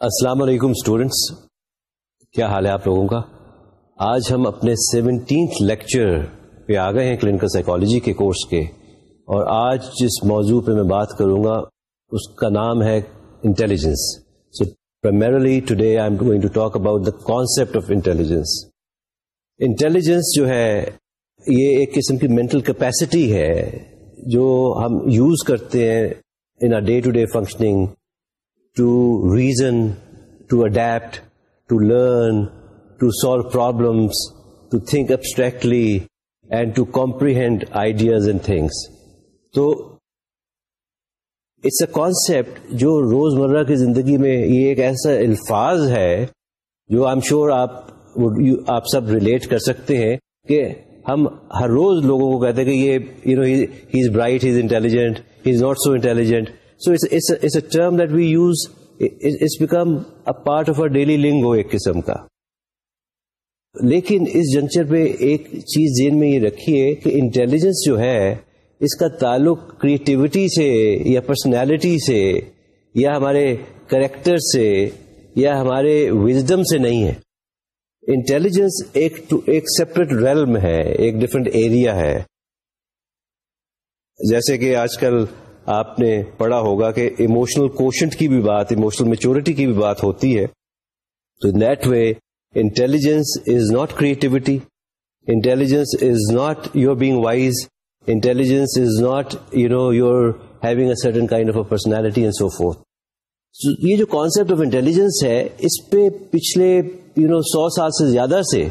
السلام علیکم اسٹوڈینٹس کیا حال ہے آپ لوگوں کا؟ آج ہم اپنے سیونٹینتھ لیکچر پہ آ گئے ہیں کلینکل سائیکالوجی کے کورس کے اور آج جس موضوع پہ میں بات کروں گا، اس کا نام ہے intelligence so primarily today I am going to talk about the concept of intelligence intelligence جو ہے، یہ ایک قسم کی مینٹل کیپیسٹی ہے جو ہم یوز کرتے ہیں in day to day functioning to reason, to adapt, to learn, to solve problems, to think abstractly, and to comprehend ideas and things. So, it's a concept جو روز مرہ کی زندگی میں یہ ایک ایسا الفاظ ہے جو آئی ایم شیور آپ آپ سب ریلیٹ کر سکتے ہیں کہ ہم ہر روز لوگوں کو کہتے ہیں کہ یہ you know he is bright he is intelligent he is not so intelligent so it's a term that we use it's become a part of our daily lingo ایک قسم کا لیکن اس جنکچر پہ ایک چیز ذہن میں یہ رکھیے کہ انٹیلیجنس جو ہے اس کا تعلق کریٹیوٹی سے یا پرسنالٹی سے یا ہمارے کریکٹر سے یا ہمارے وزڈم سے نہیں ہے انٹیلیجنس ایک ایک سیپریٹ ریلم ہے ایک ڈفرینٹ ایریا ہے جیسے کہ آج کل آپ نے پڑھا ہوگا کہ ایموشنل کوشنٹ کی بھی بات ایموشنل میچورٹی کی بھی بات ہوتی ہے۔ تو نیٹ وے intelligence is not creativity intelligence is not your being wise intelligence is not you know your having a certain kind of a personality and so for یہ جو کانسپٹ آف انٹیلیجنس ہے، اس پہ پچھلے یو نو سو سال سے زیادہ سے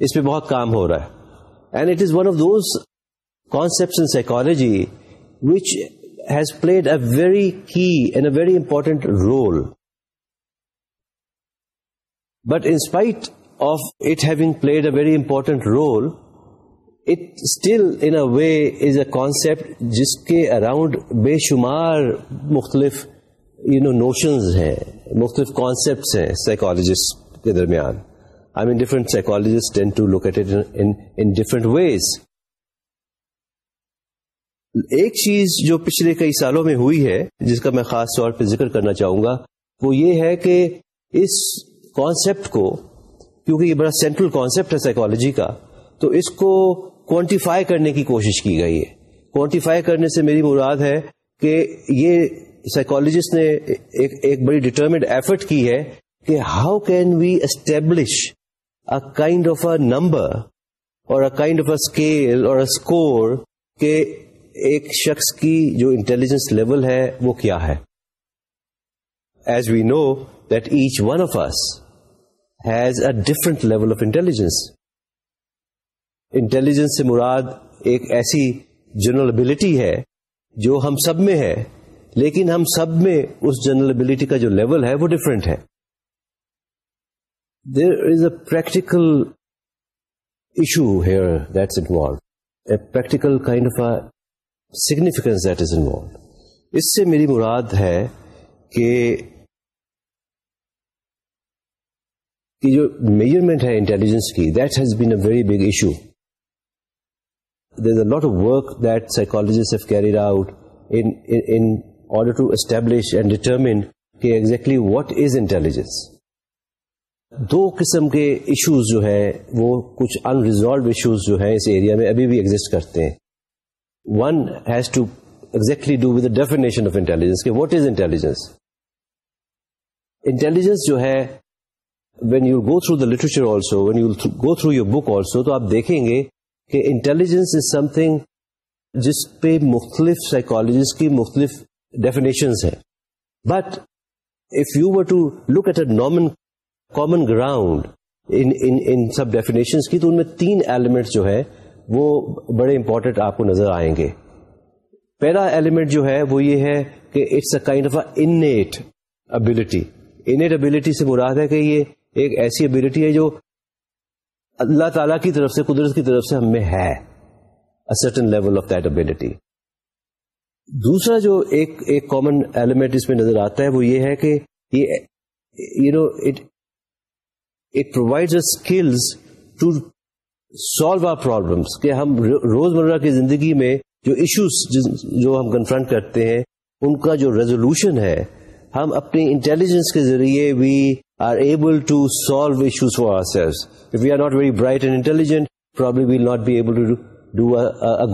اس پہ بہت کام ہو رہا ہے۔ And it is one of those concept in psychology which has played a very key and a very important role. But in spite of it having played a very important role, it still in a way is a concept jiske around beshumar mukhtalif notions hain, mukhtalif concepts hain psychologists ke darmiyan. I mean, different psychologists tend to look at it in different ways. ایک چیز جو پچھلے کئی سالوں میں ہوئی ہے، جس کا میں خاص طور پہ ذکر کرنا چاہوں گا، وہ یہ ہے کہ اس کانسیپٹ کو، کیونکہ یہ بڑا سینٹرل کانسیپٹ ہے سائیکالوجی کا، تو اس کو کوانٹیفائی کرنے کی کوشش کی گئی ہے۔ کوانٹیفائی کرنے سے میری مراد ہے کہ یہ سائیکولوجسٹ نے ایک ایک بڑی ڈٹرمنڈ ایفرٹ کی ہے کہ how can we establish a kind of a number or a kind of a scale or score کہ ایک شخص کی جو انٹیلیجنس لیول ہے، وہ کیا ہے؟ As we know that each one of us has a different level of intelligence intelligence سے مراد ایک ایسی جنرلبلٹی ہے جو ہم سب میں ہے، لیکن ہم سب میں اس جنرلبلٹی کا جو لیول ہے، وہ ڈفرینٹ ہے۔ There is a practical issue here that's involve a practical kind of significance that is involved اس سے میری مراد ہے کہ جو میجرمنٹ ہے انٹیلیجنس کی that has been a very big issue there a lot of work that psychologist have carried out in order to establish and determine کہ exactly what is intelligence دو قسم کے ایشوز جو ہے وہ کچھ انریزالوڈ ایشوز جو ہے اس ایریا میں ابھی بھی ایگزٹ کرتے ہیں۔ One has to exactly do with definition of intelligence کہ واٹ از انٹیلیجنس انٹیلیجنس جو ہے when you go through the literature also when you go through your book also تو آپ دیکھیں گے کہ انٹیلیجنس از سم تھنگ جس پہ مختلف سائیکولوجسٹ کی مختلف ڈیفینیشنس ہیں. But if you were to look at a norm common ground ان سب ڈیفینیشنس کی، تو ان میں تین ایلیمنٹ جو ہے وہ بڑے امپورٹنٹ آپ کو نظر آئیں گے۔ پہلا ایلیمنٹ جو ہے وہ یہ ہے کہ it's a kind of innate ability innate ability سے مراد ہے کہ یہ ایک ایسی ابلٹی ہے جو اللہ تعالی کی طرف سے، قدرت کی طرف سے ہم میں ہے۔ Certain level of that ability دوسرا جو ایک ایک کامن ایلیمنٹ اس میں نظر آتا ہے وہ یہ ہے کہ یہ you know it it provide skills to solve our problems کہ ہم روزمرہ کی زندگی میں جو ایشوز جو ہم کنفرنٹ کرتے ہیں، ان کا جو ریزولوشن ہے، ہم اپنی انٹیلیجنس کے ذریعے we are able to solve issues for ourselves we are not very bright and intelligent probably will not be able to do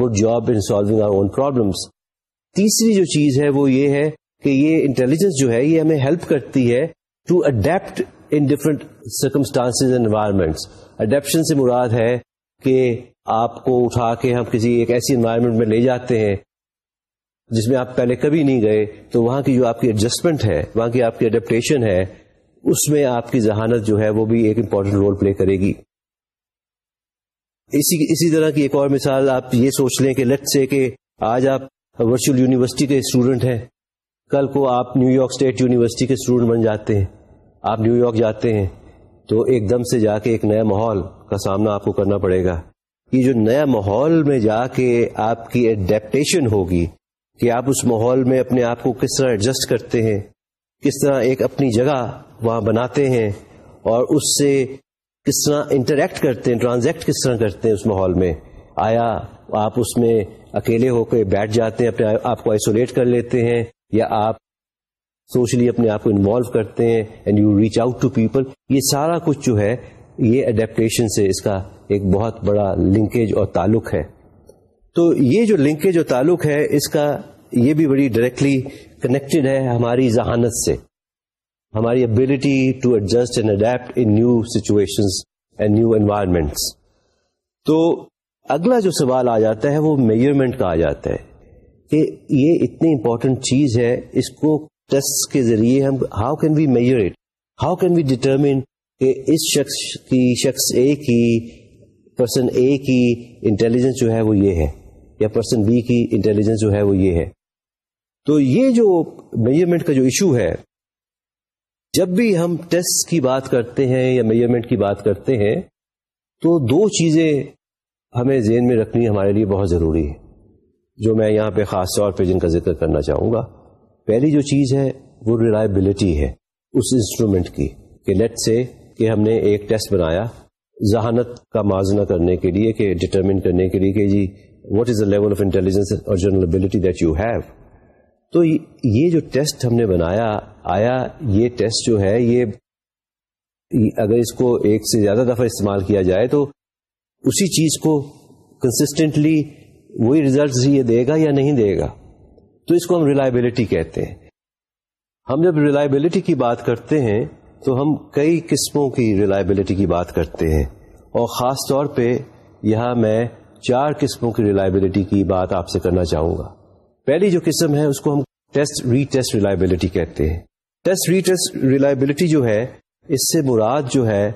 good job in solving our own problems تیسری جو چیز ہے وہ یہ ہے کہ یہ انٹیلیجنس جو ہے، یہ ہمیں ہیلپ کرتی ہے to adapt in different circumstance environments adaptation سے مراد ہے کہ آپ کو اٹھا کے ہم کسی ایک ایسی انوائرمنٹ میں لے جاتے ہیں جس میں آپ پہلے کبھی نہیں گئے، تو وہاں کی جو آپ کی ایڈجسٹمنٹ ہے، وہاں کی آپ کی اڈیپٹیشن ہے، اس میں آپ کی ذہانت جو ہے وہ بھی ایک امپورٹنٹ رول پلے کرے گی۔ اسی اسی طرح کی ایک اور مثال آپ یہ سوچ لیں کہ لٹ سے کہ آج آپ ورچوئل یونیورسٹی کے اسٹوڈنٹ ہیں۔ کل کو آپ نیو یارک اسٹیٹ یونیورسٹی کے اسٹوڈنٹ بن جاتے ہیں۔ آپ نیو یارک جاتے ہیں۔ تو ایک دم سے جا کے ایک نیا ماحول کا سامنا آپ کو کرنا پڑے گا۔ یہ جو نیا ماحول میں جا کے آپ کی اڈیپٹیشن ہوگی کہ آپ اس ماحول میں اپنے آپ کو کس طرح ایڈجسٹ کرتے ہیں، کس طرح ایک اپنی جگہ وہاں بناتے ہیں اور اس سے کس طرح انٹریکٹ کرتے ہیں ٹرانزیکٹ کس طرح کرتے ہیں اس ماحول میں۔ آیا آپ اس میں اکیلے ہو کے بیٹھ جاتے ہیں، اپنے آپ کو آئسولیٹ کر لیتے ہیں یا آپ سوشلی اپنے آپ کو انوالو کرتے ہیں and you reach out to people یہ سارا کچھ جو ہے، یہ اڈیپٹیشن سے اس کا ایک بہت بڑا لنکیج اور تعلق ہے۔ تو یہ جو لنکیج اور تعلق ہے، اس کا یہ بھی بڑی ڈائریکٹلی کنیکٹڈ ہے ہماری ذہانت سے۔ ہماری ability to adjust and adapt in new situation and new environments تو اگلا جو سوال آ جاتا ہے، وہ میئرمنٹ کا آ جاتا ہے کہ یہ اتنی امپورٹنٹ چیز ہے، اس کو ٹیسٹ کے ذریعے ہم how can we measure it how can we determine کہ اس شخص کی شخص اے کی پرسن اے کی انٹیلیجنس جو ہے وہ یہ ہے یا پرسن بی کی انٹیلیجنس جو ہے وہ یہ ہے؟ تو یہ جو میئرمنٹ کا جو ایشو ہے، جب بھی ہم ٹیسٹ کی بات کرتے ہیں یا میئرمنٹ کی بات کرتے ہیں، تو دو چیزیں ہمیں ذہن میں رکھنی ہمارے لیے بہت ضروری ہے جو میں یہاں پہ خاص طور پہ جن کا ذکر کرنا چاہوں گا۔ پہلی جو چیز ہے وہ ریلائبلٹی ہے اس انسٹرومنٹ کی کہ لیٹ سے کہ ہم نے ایک ٹیسٹ بنایا، ذہانت کا موازنہ کرنے کے لیے کہ ڈٹرمن کرنے کے لیے کہ جی what is the level of intelligence or generalizability that you have تو یہ جو ٹیسٹ ہم نے بنایا، آیا، یہ ٹیسٹ جو ہے، یہ اگر اس کو ایک سے زیادہ دفعہ استعمال کیا جائے تو اسی چیز کو کنسسٹنٹلی وہی ریزلٹ یہ دے گا یا نہیں دے گا؟ تو اس کو ہم ریلائبلٹی کہتے ہیں۔ ہم جب ریلائبلٹی کی بات کرتے ہیں، تو ہم کئی قسموں کی ریلائبلٹی کی بات کرتے ہیں۔ اور خاص طور پہ یہاں میں چار قسموں کی ریلائبلٹی کی بات آپ سے کرنا چاہوں گا۔ پہلی جو قسم ہے، اس کو ہم ٹیسٹ ری ٹیسٹ ریلائبلٹی کہتے ہیں۔ ٹیسٹ ری ٹیسٹ ریلائبلٹی جو ہے، اس سے مراد جو ہے،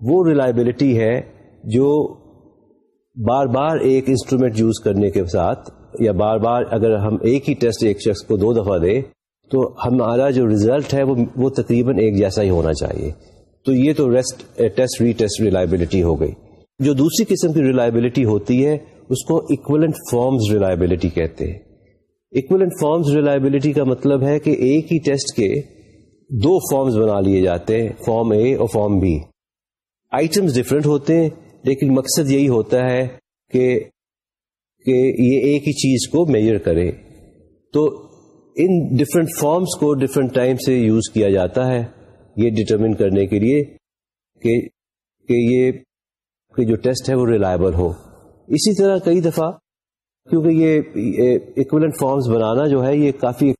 وہ ریلائبلٹی ہے جو بار بار ایک انسٹرومینٹ یوز کرنے کے ساتھ یا بار بار اگر ہم ایک ہی ٹیسٹ ایک شخص کو دو دفعہ دیں تو ہمارا جو ریزلٹ ہے وہ وہ تقریباً ایک جیسا ہی ہونا چاہیے۔ تو یہ تو rest test retest reliability ہو گئی۔ جو دوسری قسم کی ریلائبلٹی ہوتی ہے، اس کو اکولنٹ فارمز ریلائبلٹی کہتے ہیں۔ اکولنٹ فارمز ریلائبلٹی کا مطلب ہے کہ ایک ہی ٹیسٹ کے دو فارمز بنا لیے جاتے ہیں فارم اے اور فارم بی آئٹمس ڈفرینٹ ہوتے ہیں، لیکن مقصد یہی ہوتا ہے کہ کہ یہ ایک ہی چیز کو میجر کرے تو ان ڈفرینٹ فارمس کو ڈفرینٹ ٹائم سے یوز کیا جاتا ہے۔ یہ ڈٹرمن کرنے کے لیے کہ کہ یہ، کہ جو ٹیسٹ ہے وہ ریلائبل ہو۔ اسی طرح کئی دفعہ، کیونکہ یہ اکولنٹ فارمز بنانا جو ہے، یہ کافی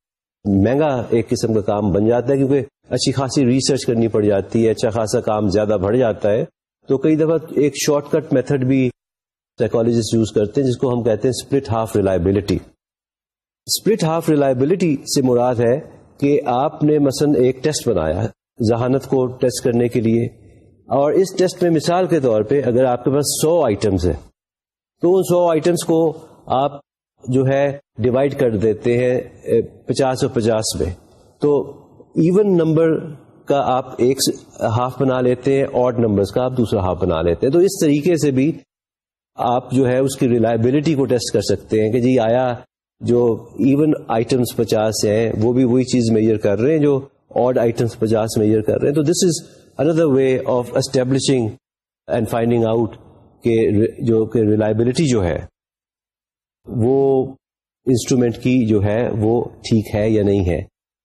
مہنگا ایک قسم کا کام بن جاتا ہے، کیونکہ اچھی خاصی ریسرچ کرنی پڑ جاتی ہے اچھا خاصا کام زیادہ بڑھ جاتا ہے۔ تو کئی دفعہ ایک شارٹ کٹ میتھڈ بھی سائیکولوجسٹ یوز کرتے ہیں، جس کو ہم کہتے ہیں split half reliability split half reliability سے مراد ہے کہ آپ نے مثلا ایک ٹیسٹ بنایا ذہانت کو ٹیسٹ کرنے کے لیے۔ اور اس ٹیسٹ میں مثال کے طور پہ اگر آپ کے پاس سو آئٹمس ہیں، تو ان سو آئٹمس کو آپ جو ہے ڈیوائڈ کر دیتے ہیں پچاس اور پچاس میں۔ تو ایون نمبر کا آپ ایک ہاف بنا لیتے ہیں اور نمبرز کا آپ دوسرا ہاف بنا لیتے ہیں۔ تو اس طریقے سے بھی آپ جو ہے اس کی ریلائبلٹی کو ٹیسٹ کر سکتے ہیں کہ جی آیا جو ایون آئٹمس پچاس ہیں، وہ بھی وہی چیز میئر کر رہے ہیں جو آڈ آئٹمس پچاس میئر کر رہے ہیں۔ تو this is another way of establishing and finding out کہ جو کہ ریلائبلٹی جو ہے، وہ انسٹرومینٹ کی جو ہے وہ ٹھیک ہے یا نہیں ہے۔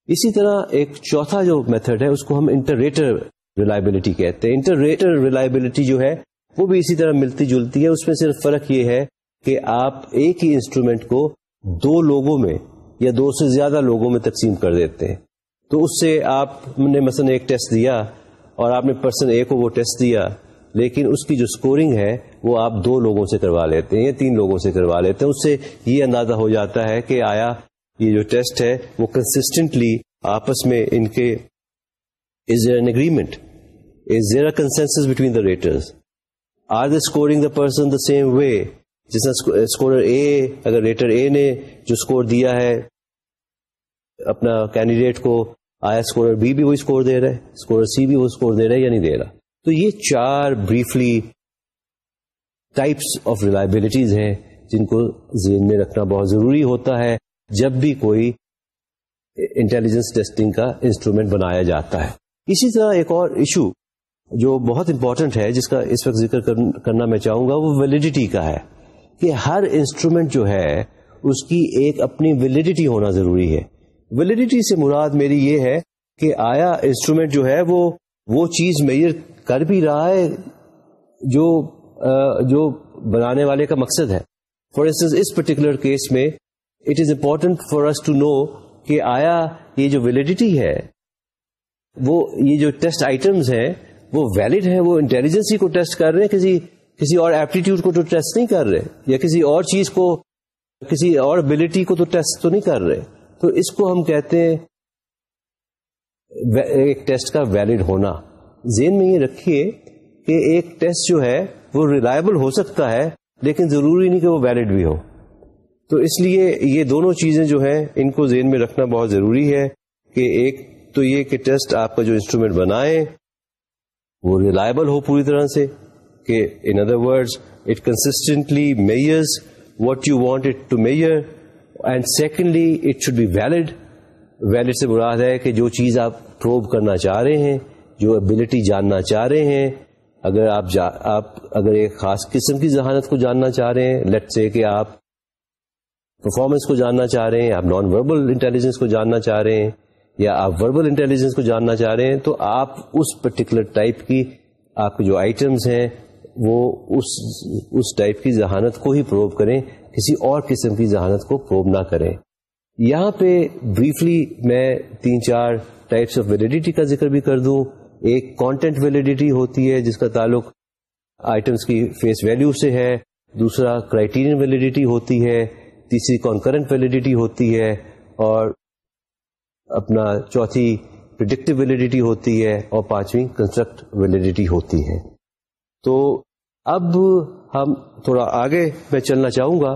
اسی طرح ایک چوتھا جو میتھڈ ہے، اس کو ہم انٹرریٹر ریلائبلٹی کہتے ہیں۔ انٹرریٹر ریلائبلٹی جو ہے وہ بھی اسی طرح ملتی جلتی ہے۔ اس میں صرف فرق یہ ہے کہ آپ ایک ہی انسٹرومینٹ کو دو لوگوں میں یا دو سے زیادہ لوگوں میں تقسیم کر دیتے ہیں۔ تو اس سے آپ نے مثلا ایک ٹیسٹ دیا اور آپ نے پرسن اے کو وہ ٹیسٹ دیا، لیکن اس کی جو اسکورنگ ہے وہ آپ دو لوگوں سے کروا لیتے ہیں یا تین لوگوں سے کروا لیتے ہیں۔ اس سے یہ اندازہ ہو جاتا ہے کہ آیا یہ جو ٹیسٹ ہے وہ کنسٹنٹلی آپس میں ان کے is there an agreement is there consensus between the raters or the scoring the person the same way جس طرح اسکورر اے اگر ریٹر اے نے جو اسکور دیا ہے، اپنا کینڈیڈیٹ کو، آیا اسکورر بی بھی وہی اسکور دے رہا ہے اسکورر سی بھی وہ اسکور دے رہا ہے یا نہیں دے رہا؟ تو یہ چار بریفلی ٹائپس آف ریلائبلٹیز ہیں جن کو ذہن میں رکھنا بہت ضروری ہوتا ہے جب بھی کوئی انٹیلیجنس ٹیسٹنگ کا انسٹرومینٹ بنایا جاتا ہے۔ اسی طرح ایک اور ایشو جو بہت امپورٹنٹ ہے، جس کا اس وقت ذکر کرنا میں چاہوں گا، وہ ویلڈیٹی کا ہے کہ ہر انسٹرومینٹ جو ہے، اس کی ایک اپنی ویلڈیٹی ہونا ضروری ہے۔ ویلڈیٹی سے مراد میری یہ ہے کہ آیا انسٹرومینٹ جو ہے، وہ وہ چیز میئر کر بھی رہا ہے، جو جو بنانے والے کا مقصد ہے۔ فار انسٹنس اس پرٹیکولر کیس میں it is important for us to know کہ آیا یہ جو ویلڈیٹی ہے، وہ یہ جو ٹیسٹ آئٹمس ہیں وہ ویلڈ ہیں؟ وہ انٹیلیجنسی کو ٹیسٹ کر رہے ہیں؟ کسی کسی اور ایپٹیٹیوڈ کو تو ٹیسٹ نہیں کر رہے؟ یا کسی اور چیز کو کسی اور ابلٹی کو تو ٹیسٹ تو نہیں کر رہے؟ تو اس کو ہم کہتے ہیں ایک ٹیسٹ کا ویلڈ ہونا۔ ذہن میں یہ رکھیے کہ ایک ٹیسٹ جو ہے، وہ ریلائبل ہو سکتا ہے، لیکن ضروری نہیں کہ وہ ویلڈ بھی ہو۔ تو اس لیے یہ دونوں چیزیں جو ہیں، ان کو ذہن میں رکھنا بہت ضروری ہے کہ ایک تو یہ کہ ٹیسٹ آپ کا جو انسٹرومینٹ بنائے وہ ریلائبل ہو پوری طرح سے کہ in other word it constantly measures what you want it to measure and secondly it should be valid valid سے مراد ہے کہ جو چیز آپ پروو کرنا چاہ رہے ہیں جو ابلٹی جاننا چاہ رہے ہیں اگر آپ جا, آپ اگر ایک خاص قسم کی ذہانت کو جاننا چاہ رہے ہیں لیٹ سے کہ آپ پرفارمنس کو جاننا چاہ رہے ہیں آپ نان وربل انٹیلیجنس کو جاننا چاہ رہے ہیں یا آپ وربل انٹیلیجنس کو جاننا چاہ رہے ہیں، تو آپ اس پرٹیکولر ٹائپ کی آپ کے جو آئٹمس ہیں، وہ اس اس ٹائپ کی ذہانت کو ہی پروو کریں، کسی اور قسم کی ذہانت کو پروو نہ کریں۔ یہاں پہ بریفلی میں تین چار ٹائپس آف ویلیڈیٹی کا ذکر بھی کر دوں۔ ایک کانٹینٹ ویلیڈیٹی ہوتی ہے، جس کا تعلق آئٹمس کی فیس ویلیو سے ہے۔ دوسرا کرائٹیرین ویلیڈیٹی ہوتی ہے۔ تیسری کانکرنٹ ویلیڈیٹی ہوتی ہے۔ اور اپنا چوتھی پرڈکٹیو ویلیڈیٹی ہوتی ہے اور پانچویں کنسٹرکٹ ویلیڈیٹی ہوتی ہے۔ تو اب ہم تھوڑا آگے میں چلنا چاہوں گا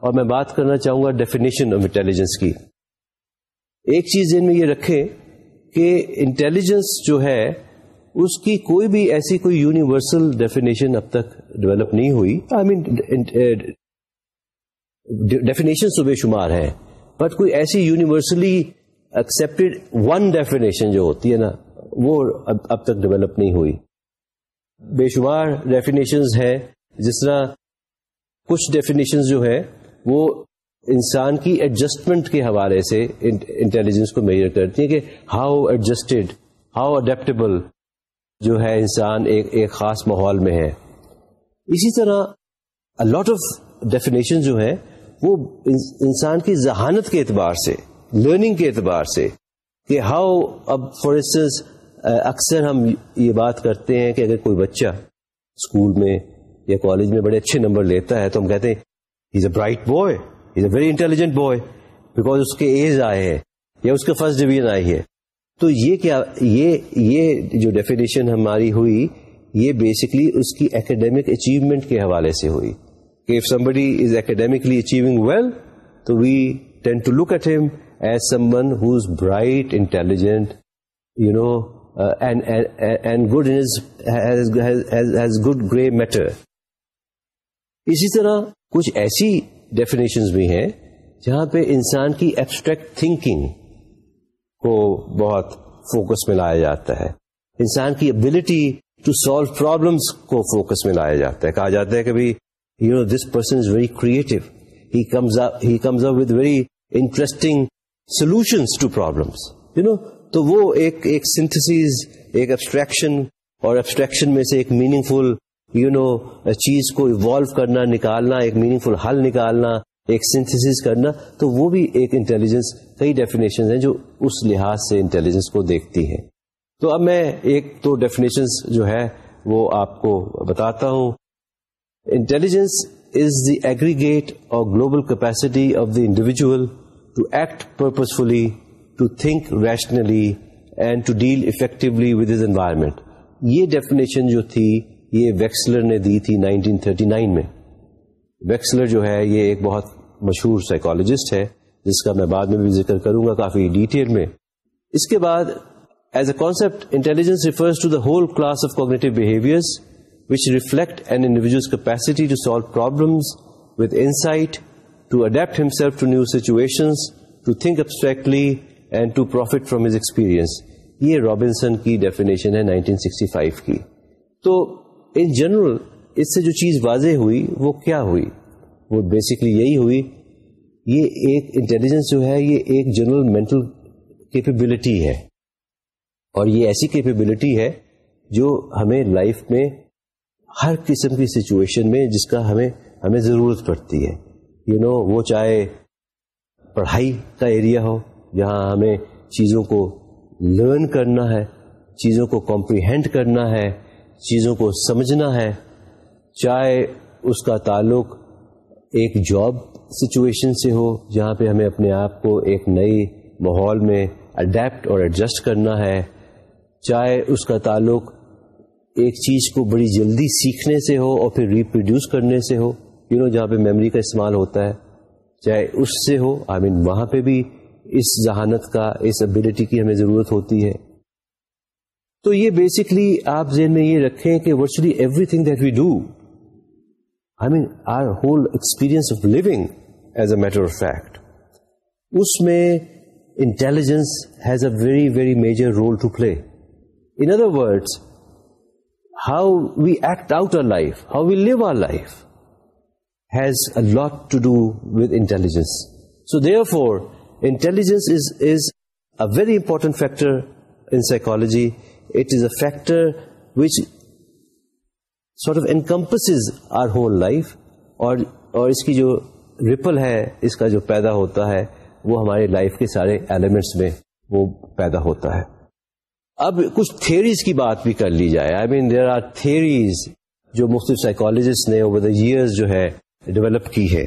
اور میں بات کرنا چاہوں گا ڈیفینیشن آف انٹیلیجنس کی۔ ایک چیز ان میں یہ رکھیں کہ انٹیلیجنس جو ہے، اس کی کوئی بھی ایسی کوئی یونیورسل ڈیفینیشن اب تک ڈیولپ نہیں ہوئی۔ آئی مین ڈیفینیشن تو بے شمار ہے بٹ کوئی ایسی یونیورسلی ایکسپٹیڈ ون ڈیفینیشن جو ہوتی ہے نا، وہ اب تک ڈیولپ نہیں ہوئی۔ بے شمار ڈیفینیشن ہے جس طرح کچھ ڈیفینیشن جو ہے وہ انسان کی ایڈجسٹمنٹ کے حوالے سے انٹیلیجنس کو میجر کرتی ہیں کہ ہاؤ ایڈجسٹڈ ہاؤ اڈیپٹیبل جو ہے انسان ایک ایک خاص ماحول میں ہے۔ اسی طرح لاٹ آف ڈیفینیشن جو ہے وہ انسان کی ذہانت کے اعتبار سے لرننگ کے اعتبار سے کہ ہاؤ اب فار انسٹنس uh, اکثر ہم یہ بات کرتے ہیں کہ اگر کوئی بچہ اسکول میں یا کالج میں بڑے اچھے نمبر لیتا ہے تو ہم کہتے ہیں is a bright boy is a very intelligent boy because اس کے ایج آئے ہیں یا اس کے فرسٹ ڈویژن آئی ہے. تو یہ کیا، یہ یہ جو ڈیفینیشن ہماری ہوئی، یہ بیسکلی اس کی اکیڈیمک اچیومنٹ کے حوالے سے ہوئی if somebody is academically achieving well تو we tend to look at ہم as someone who bright intelligent you know and good has good grey matter اسی طرح کچھ ایسی ڈیفینیشن بھی ہیں جہاں پہ انسان کی ایبسٹریکٹ تھنکنگ کو بہت فوکس میں لایا جاتا ہے۔ انسان کی ابلٹی ٹو سالو پرابلمس کو فوکس میں لایا جاتا ہے۔ کہا جاتا ہے کہ you know this person is very creative he comes up with very interesting solutions to problems you know تو وہ ایک ایک سنتھس ایک ایبسٹریکشن اور ایبسٹریکشن میں سے ایک میننگ فل یو نو چیز کو ایوالو کرنا، نکالنا، ایک میننگ فل حل نکالنا، ایک سنتھس کرنا، تو وہ بھی ایک انٹیلیجنس کئی ڈیفینیشن ہیں جو اس لحاظ سے انٹیلیجنس کو دیکھتی ہے تو اب میں ایک تو ڈیفینیشن جو ہے وہ آپ کو بتاتا ہوں. Intelligence is the aggregate or global capacity of the individual to act purposefully to think rationally and to deal effectively with his environment یہ ڈیفینیشن جو تھی، یہ ویکسلر نے دی تھی 1939 میں۔ ویکسلر جو ہے، یہ ایک بہت مشہور سائیکالوجسٹ ہے، جس کا میں بعد میں بھی ذکر کروں گا کافی ڈیٹیل میں۔ اس کے بعد as a concept intelligence refers to the whole class of cognitive behaviour which reflect an individual capacity to solve problems with insight to adapt himself to new situation to think abstractly and to profit from his experience یہ Robinson کی definition ہے 1965 کی تو in general اس سے جو چیز واضح ہوئی وہ کیا ہوئی وہ بیسکلی یہی ہوئی یہ ایک انٹیلیجنس جو ہے یہ ایک جنرل مینٹل کیپیبلٹی ہے اور یہ ایسی کیپیبلٹی ہے جو ہمیں لائف میں ہر قسم کی سچویشن میں جس کا ہمیں ہمیں ضرورت پڑتی ہے یو you نو know, وہ چاہے پڑھائی کا ایریا ہو جہاں ہمیں چیزوں کو لرن کرنا ہے چیزوں کو کمپریہینڈ کرنا ہے چیزوں کو سمجھنا ہے چاہے اس کا تعلق ایک جاب سچویشن سے ہو جہاں پہ ہمیں اپنے آپ کو ایک نئی ماحول میں اڈیپٹ اور ایڈجسٹ کرنا ہے چاہے اس کا تعلق ایک چیز کو بڑی جلدی سیکھنے سے ہو اور پھر ریپروڈیوس کرنے سے ہو۔ یو نو جہاں پہ میموری کا استعمال ہوتا ہے چاہے اس سے ہو آئی I مین mean, وہاں پہ بھی اس ذہانت کا اس ابیلٹی کی ہمیں ضرورت ہوتی ہے۔ تو یہ بیسکلی آپ ذہن میں یہ رکھیں کہ virtually everything that we do I mean our whole experience of living as a matter of fact اس میں intelligence has a very very major role to play in other words how we act out our life how we live our life has a lot to do with intelligence so therefore intelligence is is a very important factor in psychology it is a factor which sort of encompass our whole life اور اور اس کی جو ripple ہے، اس کا جو پیدا ہوتا ہے، وہ ہماری لائف کے سارے ایلیمنٹس میں وہ پیدا ہوتا ہے۔ اب کچھ تھیریز کی بات بھی کر لی جائے۔ آئی مین دیر آر تھیریز جو مختلف سائیکالوجسٹ نے اوور دا ایئرز جو ہے ڈیولپ کی ہے۔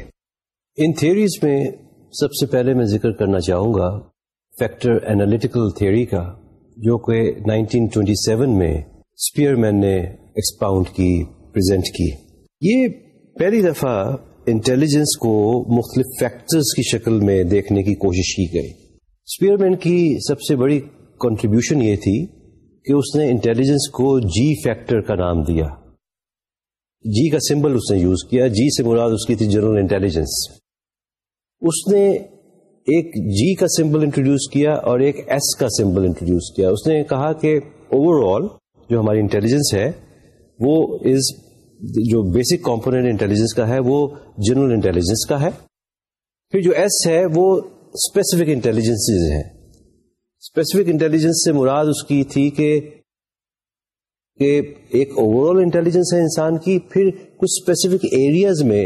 ان تھیریز میں سب سے پہلے میں ذکر کرنا چاہوں گا فیکٹر اینالیٹیکل تھیوری کا، جو کہ 1927 میں اسپیئر مین نے ایکسپاؤنڈ کی پریزنٹ کی۔ یہ پہلی دفعہ انٹیلیجنس کو مختلف فیکٹرز کی شکل میں دیکھنے کی کوشش کی گئی۔ اسپیئر مین کی سب سے بڑی کنٹریبیوشن یہ تھی کہ اس نے انٹیلیجنس کو جی فیکٹر کا نام دیا۔ جی کا سمبل اس نے یوز کیا جی سے مراد اس کی تھی جنرل انٹیلیجنس۔ اس نے ایک جی کا سمبل انٹروڈیوس کیا اور ایک ایس کا سمبل انٹروڈیوس کیا۔ اس نے کہا کہ اوور آل جو ہماری انٹیلیجنس ہے، وہ از جو بیسک کمپونیٹ انٹیلیجنس کا ہے، وہ جنرل انٹیلیجنس کا ہے۔ پھر جو ایس ہے، وہ اسپیسیفک انٹیلیجنس ہے اسپیسیفک انٹیلیجنس سے مراد اس کی تھی کہ کہ ایک اوور آل انٹیلیجنس ہے انسان کی، پھر کچھ اسپیسیفک ایریاز میں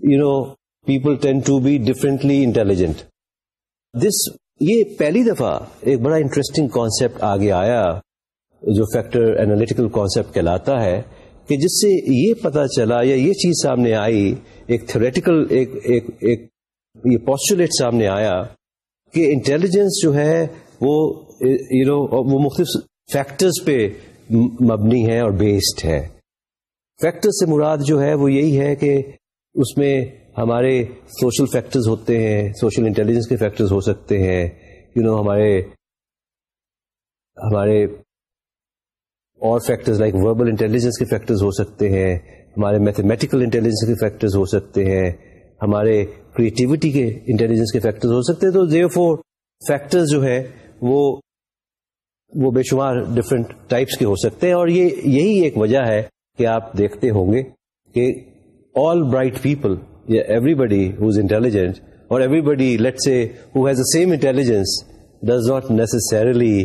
you know people tend to be differently intelligent this یہ پہلی دفعہ ایک بڑا انٹرسٹنگ کانسیپٹ آگے آیا، جو فیکٹر اینالیٹیکل کانسیپٹ کہلاتا ہے، کہ جس سے یہ پتا چلا یا یہ چیز سامنے آئی، ایک تھوریٹیکل ایک ایک ایک، یہ پوسچولیٹ سامنے آیا کہ انٹیلیجنس جو ہے وہ یو نو وہ مختلف فیکٹرز پہ مبنی ہے اور بیسڈ ہے۔ فیکٹر سے مراد جو ہے وہ یہی ہے کہ اس میں ہمارے سوشل فیکٹرز ہوتے ہیں سوشل انٹیلیجنس کے فیکٹرز ہو سکتے ہیں۔ یو you نو know, ہمارے ہمارے اور فیکٹرز لائک وربل انٹیلیجنس کے فیکٹرز ہو سکتے ہیں۔ ہمارے میتھمیٹیکل انٹیلیجنس کے فیکٹرز ہو سکتے ہیں۔ ہمارے کریٹیوٹی کے انٹیلیجنس کے فیکٹرز ہو سکتے ہیں۔ تو زیو فور فیکٹرز جو ہے وہ وہ بے شمار ڈفرینٹ ٹائپس کے ہو سکتے ہیں اور یہ یہی ایک وجہ ہے کہ آپ دیکھتے ہوں گے کہ آل برائٹ پیپل یا ایوری بڈی ہوز انٹیلیجنٹ اور ایوری بڈی لیٹ سے who has a same intelligence does not necessarily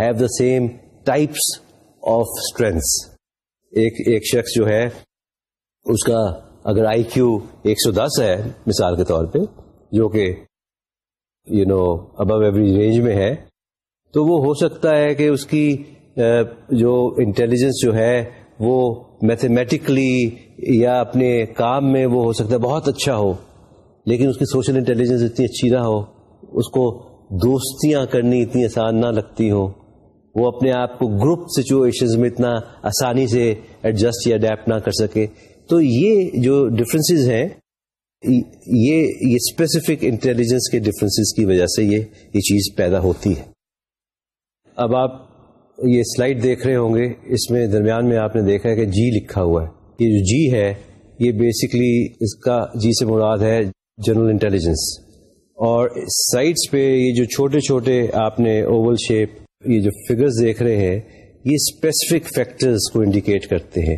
have the same types of strengths ایک ایک شخص جو ہے، اس کا اگر آئی کیو ایک سو دس ہے، مثال کے طور پہ، جو کہ you know above average range میں ہے تو وہ ہو سکتا ہے کہ اس کی جو انٹیلیجنس جو ہے، وہ میتھمیٹکلی یا اپنے کام میں وہ ہو سکتا ہے، بہت اچھا ہو۔ لیکن اس کی سوشل انٹیلیجنس اتنی اچھی نہ ہو، اس کو دوستیاں کرنی اتنی آسان نہ لگتی ہوں وہ اپنے آپ کو گروپ سچویشن میں اتنا آسانی سے ایڈجسٹ یا اڈیپٹ نہ کر سکے۔ تو یہ جو ڈفرینسز ہیں، یہ یہ اسپیسیفک انٹیلیجنس کے ڈفرینسز کی وجہ سے یہ یہ چیز پیدا ہوتی ہے۔ اب آپ یہ سلائڈ دیکھ رہے ہوں گے، اس میں درمیان میں آپ نے دیکھا ہے کہ جی لکھا ہوا ہے۔ یہ جو جی ہے، یہ بیسکلی اس کا جی سے مراد ہے جنرل انٹیلیجنس اور سائڈس پہ یہ جو چھوٹے چھوٹے آپ نے اوول شیپ یہ جو فگرز دیکھ رہے ہیں، یہ اسپیسیفک فیکٹرز کو انڈیکیٹ کرتے ہیں۔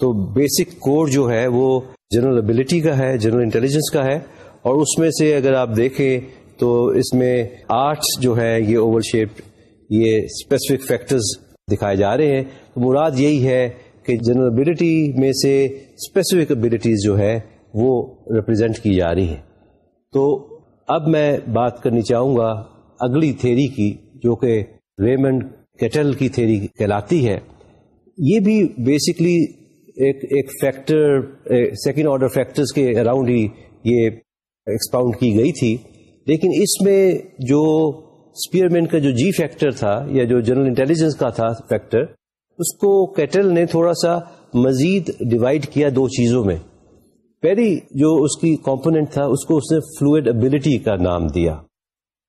تو بیسک کوڈ جو ہے، وہ جنرل ابلٹی کا ہے جنرل انٹیلیجنس کا ہے۔ اور اس میں سے اگر آپ دیکھیں، تو اس میں آٹھ جو ہے، یہ اوور شیپ یہ اسپیسیفک فیکٹرز دکھائے جا رہے ہیں، تو مراد یہی ہے کہ جنرل ابلٹی میں سے اسپیسیفک ابلٹیز جو ہے وہ ریپرزینٹ کی جا رہی ہیں۔ تو اب میں بات کرنی چاہوں گا اگلی تھیری کی، جو کہ ریمنڈ کیٹل کی تھیری کہلاتی ہے۔ یہ بھی بیسکلی ایک ایک فیکٹر سیکنڈ آرڈر فیکٹرز کے اراؤنڈ ہی یہ ایکسپاؤنڈ کی گئی تھی۔ لیکن اس میں جو اسپیئرمین کا جو جی فیکٹر تھا یا جو جنرل انٹیلیجنس کا تھا فیکٹر اس کو کیٹل نے تھوڑا سا مزید ڈیوائڈ کیا دو چیزوں میں۔ پہلی جو اس کی کمپونیٹ تھا، اس کو اس نے فلوئڈ ابلٹی کا نام دیا۔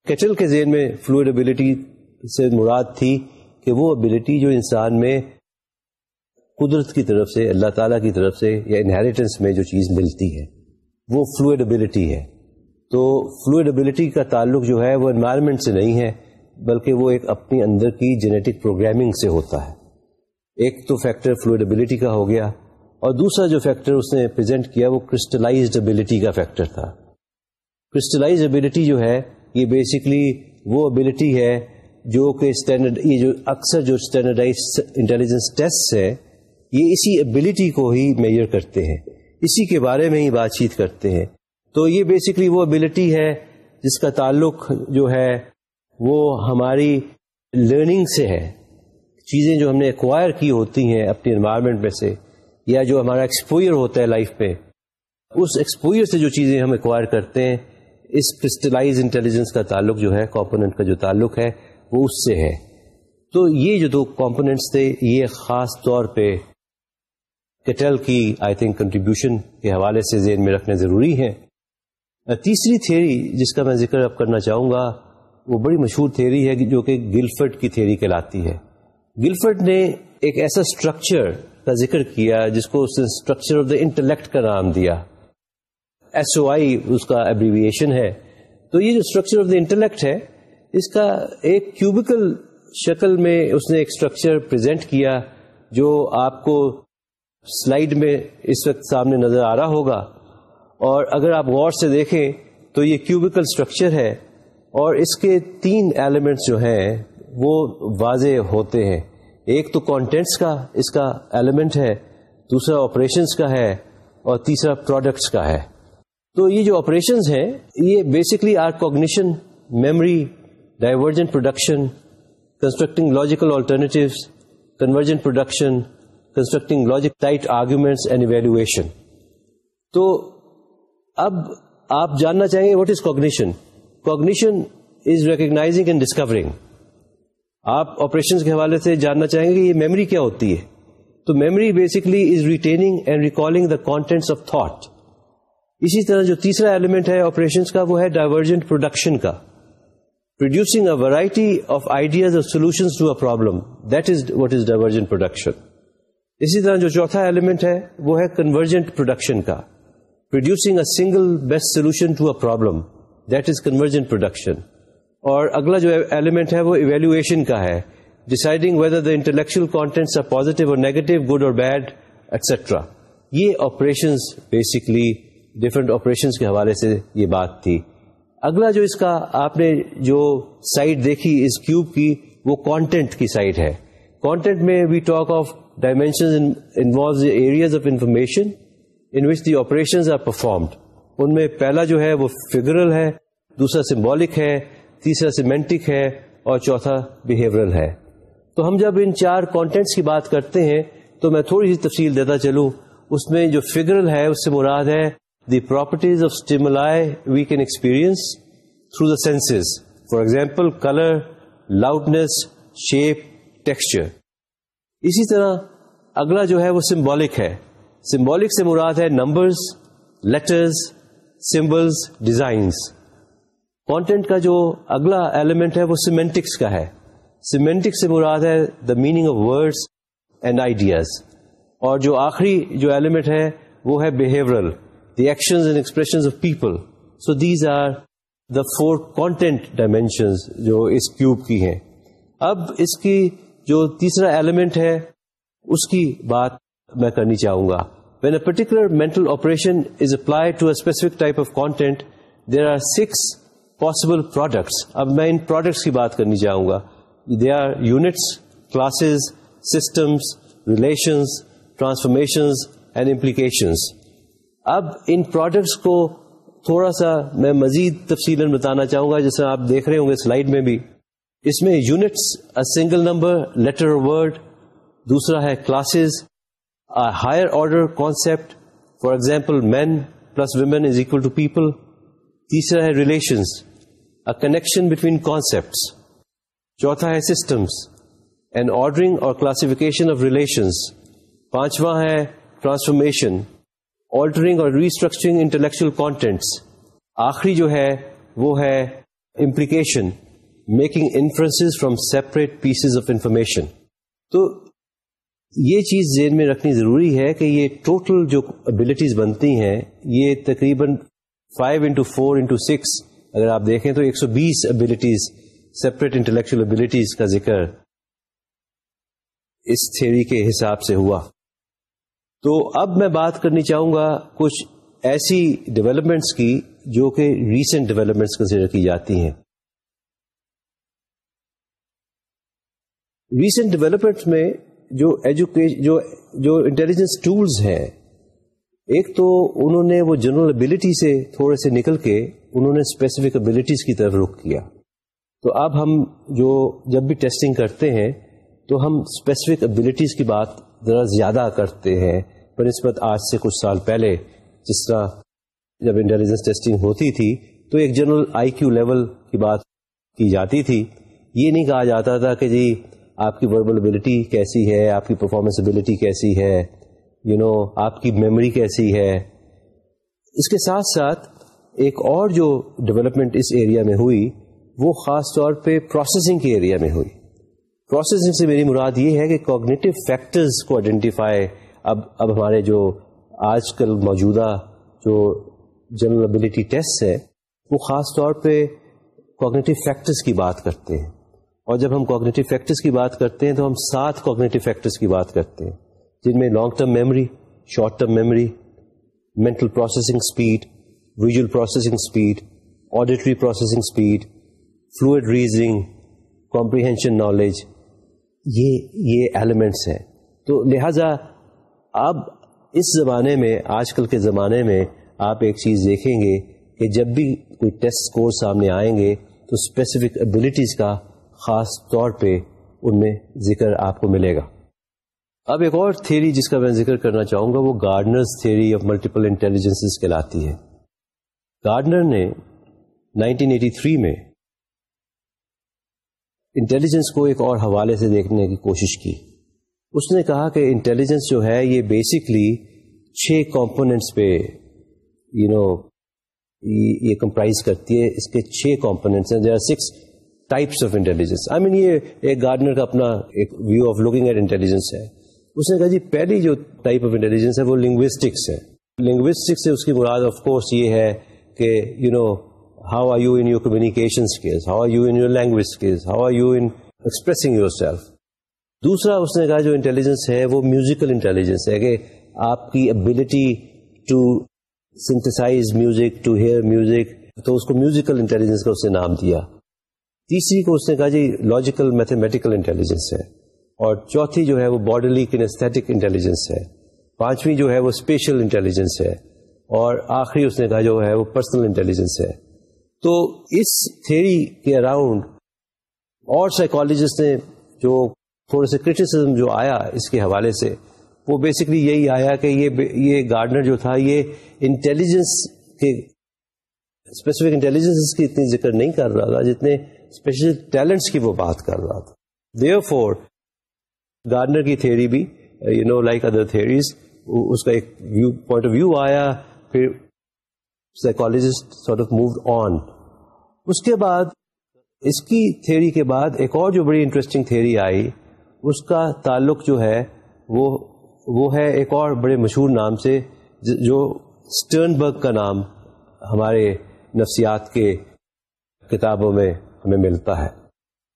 کیٹل کے ذہن میں فلوئڈ ابلٹی سے مراد تھی کہ وہ ابلٹی جو انسان میں قدرت کی طرف سے، اللہ تعالیٰ کی طرف سے یا انہیریٹنس میں جو چیز ملتی ہے، وہ فلوئڈ ابلٹی ہے۔ تو فلوئڈبلٹی کا تعلق جو ہے وہ انوائرمنٹ سے نہیں ہے، بلکہ وہ ایک اپنی اندر کی جینیٹک پروگرامنگ سے ہوتا ہے۔ ایک تو فیکٹر فلوئڈبلٹی کا ہو گیا، اور دوسرا جو فیکٹر اس نے پرزینٹ کیا وہ کرسٹلائزڈ ابلٹی کا فیکٹر تھا۔ کرسٹلائز ابلٹی جو ہے، یہ بیسکلی وہ ابلٹی ہے جو کہ اسٹینڈرڈ یہ جو اکثر جو اسٹینڈرڈائز انٹیلیجنس ٹیسٹ ہے، یہ اسی ابلٹی کو ہی میئر کرتے ہیں۔ اسی کے بارے میں ہی بات چیت کرتے ہیں۔ تو یہ بیسکلی وہ ابلٹی ہے جس کا تعلق جو ہے وہ ہماری لرننگ سے ہے۔ چیزیں جو ہم نے ایکوائر کی ہوتی ہیں اپنی انوائرمنٹ میں سے یا جو ہمارا ایکسپوئر ہوتا ہے لائف پہ، اس ایکسپوئر سے جو چیزیں ہم ایکوائر کرتے ہیں، اس کرسٹلائز انٹیلیجنس کا تعلق جو ہے کمپوننٹ کا جو تعلق ہے، وہ اس سے ہے۔ تو یہ جو دو کمپوننٹس تھے، یہ خاص طور پہ کیٹل کی آئی تھنک کنٹریبیوشن کے حوالے سے ذہن میں رکھنے ضروری ہے تیسری تھیری جس کا میں ذکر اب کرنا چاہوں گا، وہ بڑی مشہور تھیری ہے جو کہ گلفرڈ کی تھیری کہلاتی ہے۔ گلفرڈ نے ایک ایسا اسٹرکچر کا ذکر کیا جس کو اس نے اسٹرکچر آف دا انٹلیکٹ کا نام دیا۔ ایس او آئی اس کا ایبریویشن ہے۔ تو یہ جو اسٹرکچر آف دا انٹلیکٹ ہے، اس کا ایک کیوبیکل شکل میں اس نے ایک اسٹرکچر پرزینٹ کیا جو آپ کو سلائڈ میں اس وقت سامنے نظر آ رہا ہوگا۔ اور اگر آپ غور سے دیکھیں تو یہ کیوبیکل اسٹرکچر ہے اور اس کے تین ایلیمنٹس جو ہیں وہ واضح ہوتے ہیں۔ ایک تو کانٹینٹس کا، اس کا ایلیمنٹ ہے، دوسرا آپریشنس کا ہے اور تیسرا پروڈکٹس کا ہے۔ تو یہ جو آپریشنز ہیں، یہ basically are cognition memory divergent production constructing logical alternatives convergent production constructing logic tight arguments and evaluation تو اب آپ جاننا چاہیں گے what is cognition cognition is recognizing and discovering آپ آپریشن کے حوالے سے جاننا چاہیں گے کہ یہ میموری کیا ہوتی ہے؟ تو memory basically is retaining and recalling the contents of thought اسی طرح جو تیسرا ایلیمنٹ ہے آپریشن کا وہ ہے ڈائیورجنٹ پروڈکشن کا. Producing a variety of ideas or solution to a problem that is what is divergent production اسی طرح جو چوتھا ایلیمنٹ ہے وہ ہے کنورجنٹ پروڈکشن کا. Producing a single best solution to a problem that is convergent production اور اگلا جو ایلیمنٹ ہے وہ ایویلویشن کا ہے deciding whether the intellectual contents are positive or negative good or bad etcetera یہ آپریشنس بیسکلی ڈفرینٹ آپریشن کے حوالے سے یہ بات تھی اگلا جو اس کا آپ نے جو سائٹ دیکھی اس کیوب کی وہ کانٹینٹ کی سائٹ ہے کانٹینٹ میں we talk of dimension areas of information in which the operation are performed ان میں پہلا جو ہے وہ فگرل ہے، دوسرا سمبولک ہے، تیسرا سیمینٹک ہے اور چوتھا بہیورل ہے. تو ہم جب ان چار کانٹینٹس کی بات کرتے ہیں تو میں تھوڑی سی تفصیل دیتا چلوں. اس میں جو فگرل ہے اس سے مراد ہے the properties of stimuli we can experience through the senses for example colour loudness shape texture اسی طرح اگلا جو ہے وہ سمبولک ہے. سمبولک سے مراد ہے numbers letters symbols designs content کا جو اگلا ایلیمنٹ ہے وہ سیمینٹکس کا ہے. سیمینٹکس سے مراد ہے the meaning of words and ideas اور جو آخری جو ایلیمنٹ ہے وہ ہے behavioural the action and expression of people so these are the four content dimensions جو اس کیوب کی ہیں. اب اس کی جو تیسرا ایلیمنٹ ہے اس کی بات میں کرنی چاہوں گا۔ When a particular mental operation is apply to a specific type of content there are six possible products اب میں ان پروڈکٹس کی بات کرنی چاہوں گا۔ They are units classes systems relations transformations and implications اب ان پروڈکٹس کو تھوڑا سا میں مزید تفصیل بتانا چاہوں گا جیسے آپ دیکھ رہے ہوں گے سلائڈ میں بھی۔ اس میں units single number letter word دوسرا ہے classes higher order concept for example men plus women is equal to people تیسرا ہے ریلیشنس کنیکشن بٹوین کانسپٹ چوتھا ہے systems and ordering or classification of relations پانچواں ہے transformation altering or restructuring intellectual contents آخری جو ہے وہ ہے implication making inference from separate pieces of information تو یہ چیز ذہن میں رکھنی ضروری ہے کہ یہ ٹوٹل جو ابلیٹیز بنتی ہیں، یہ تقریباً five into four into six اگر آپ دیکھیں تو ایک سو بیس ابلیٹیز سیپریٹ انٹلیکچل ابلیٹیز کا ذکر اس تھیری کے حساب سے ہوا۔ تو اب میں بات کرنی چاہوں گا کچھ ایسی ڈیولپمنٹس کی جو کہ ریسنٹ ڈیولپمنٹس کنسیڈر کی جاتی ہیں۔ ریسنٹ ڈیولپمنٹ میں جو ایجوکیشن جو جو انٹیلیجنس ٹولز ہیں، ایک تو انہوں نے وہ جنرل ابلٹی سے تھوڑے سے نکل کے انہوں نے اسپیسیفک ابلیٹیز کی طرف رخ کیا۔ تو اب ہم جو جب بھی ٹیسٹنگ کرتے ہیں، تو ہم اسپیسیفک ابلیٹیز کی بات ذرا زیادہ کرتے ہیں۔ بہ نسبت آج سے کچھ سال پہلے جس طرح جب انٹیلیجنس ٹیسٹنگ ہوتی تھی، تو ایک جنرل آئی کیو لیول کی بات کی جاتی تھی۔ یہ نہیں کہا جاتا تھا کہ جی آپ کی وربلبلٹی کیسی ہے آپ کی پرفارمنس ابلٹی کیسی ہے یو you نو know, آپ کی میموری کیسی ہے. اس کے ساتھ ساتھ ایک اور جو ڈیولپمنٹ اس ایریا میں ہوئی وہ خاص طور پہ پروسیسنگ کے ایریا میں ہوئی. پروسیسنگ سے میری مراد یہ ہے کہ کوگنیٹو فیکٹرز کو آئیڈینٹیفائی اب اب ہمارے جو آج کل موجودہ جو جنرل ابلٹی ٹیسٹ ہے وہ خاص طور پہ کوگنیٹو فیکٹرز کی بات کرتے ہیں. اور جب ہم کوگنیٹو فیکٹرز کی بات کرتے ہیں تو ہم سات کوگنیٹو فیکٹرز کی بات کرتے ہیں، جن میں long term memory short term memory mental processing speed visual processing speed auditory processing speed fluid reasoning comprehension knowledge یہ یہ ایلیمنٹس ہیں۔ تو لہذا اب اس زمانے میں، آج کل کے زمانے میں آپ ایک چیز دیکھیں گے کہ جب بھی کوئی ٹیسٹ اسکور سامنے آئیں گے تو اسپیسیفک ابلیٹیز کا خاص طور پہ ان میں ذکر آپ کو ملے گا۔ اب ایک اور تھیری جس کا میں ذکر کرنا چاہوں گا وہ Gardner's theory of multiple intelligence کہلاتی ہے۔ گارڈنر نے 1983 میں انٹیلیجنس کو ایک اور حوالے سے دیکھنے کی کوشش کی۔ اس نے کہا کہ انٹیلیجنس جو ہے یہ بیسکلی چھ کمپوننٹس پہ یو نو یہ کمپرائز کرتی ہے۔ اس کے چھ کمپونیٹس ہیں۔ There are six types of intelligence I mean یہ ایک گارڈنر کا اپنا ایک view of looking at intelligence ہے۔ اس نے کہا جی پہلی جو ٹائپ آف انٹیلیجنس ہے وہ لنگوسٹکس ہے۔ لنگوسٹکس سے اس کی مراد آف کورس یہ ہے کہ you know how are you in your communication skills how are you in your language skills how are you in expressing yourself دوسرا اس نے کہا جو انٹیلیجنس ہے وہ میوزیکل انٹیلیجنس ہے کہ آپ کی ability to synthesize music to hear music تو اس کو میوزیکل انٹیلیجنس کا اس نے نام دیا۔ تیسری کو اس نے کہا جی لاجیکل میتھمیٹیکل انٹیلیجنس ہے۔ اور چوتھی جو ہے وہ باڈیلی کنیسٹیٹک انٹیلیجنس ہے۔ پانچویں جو ہے وہ اسپیشل انٹیلیجنس ہے۔ اور آخری اس نے کہا جو ہے وہ پرسنل انٹیلیجنس ہے۔ تو اس تھیری کے اراؤنڈ اور سائیکالوجسٹ نے جو تھوڑے سے کرٹیسزم جو آیا اس کے حوالے سے، وہ بیسکلی یہی آیا کہ یہ یہ گارڈنر جو تھا، یہ انٹیلیجنس کے اسپیسیفک انٹیلیجنس کی اتنی ذکر نہیں کر رہا تھا جتنے اسپیشل ٹیلنٹس کی وہ بات کر رہا تھا۔ دیو فور گارڈنر کی تھیری بھی you know like other theories اس کا ایک ویو پوائنٹ آف ویو آیا، پھر psychologist sort of moved on اس کے بعد، اس کی تھیری کے بعد ایک اور جو بڑی انٹرسٹنگ تھیری آئی، اس کا تعلق جو ہے، وہ وہ ہے ایک اور بڑے مشہور نام سے، جو اسٹرنبرگ کا نام ہمارے نفسیات کے کتابوں میں ہمیں ملتا ہے۔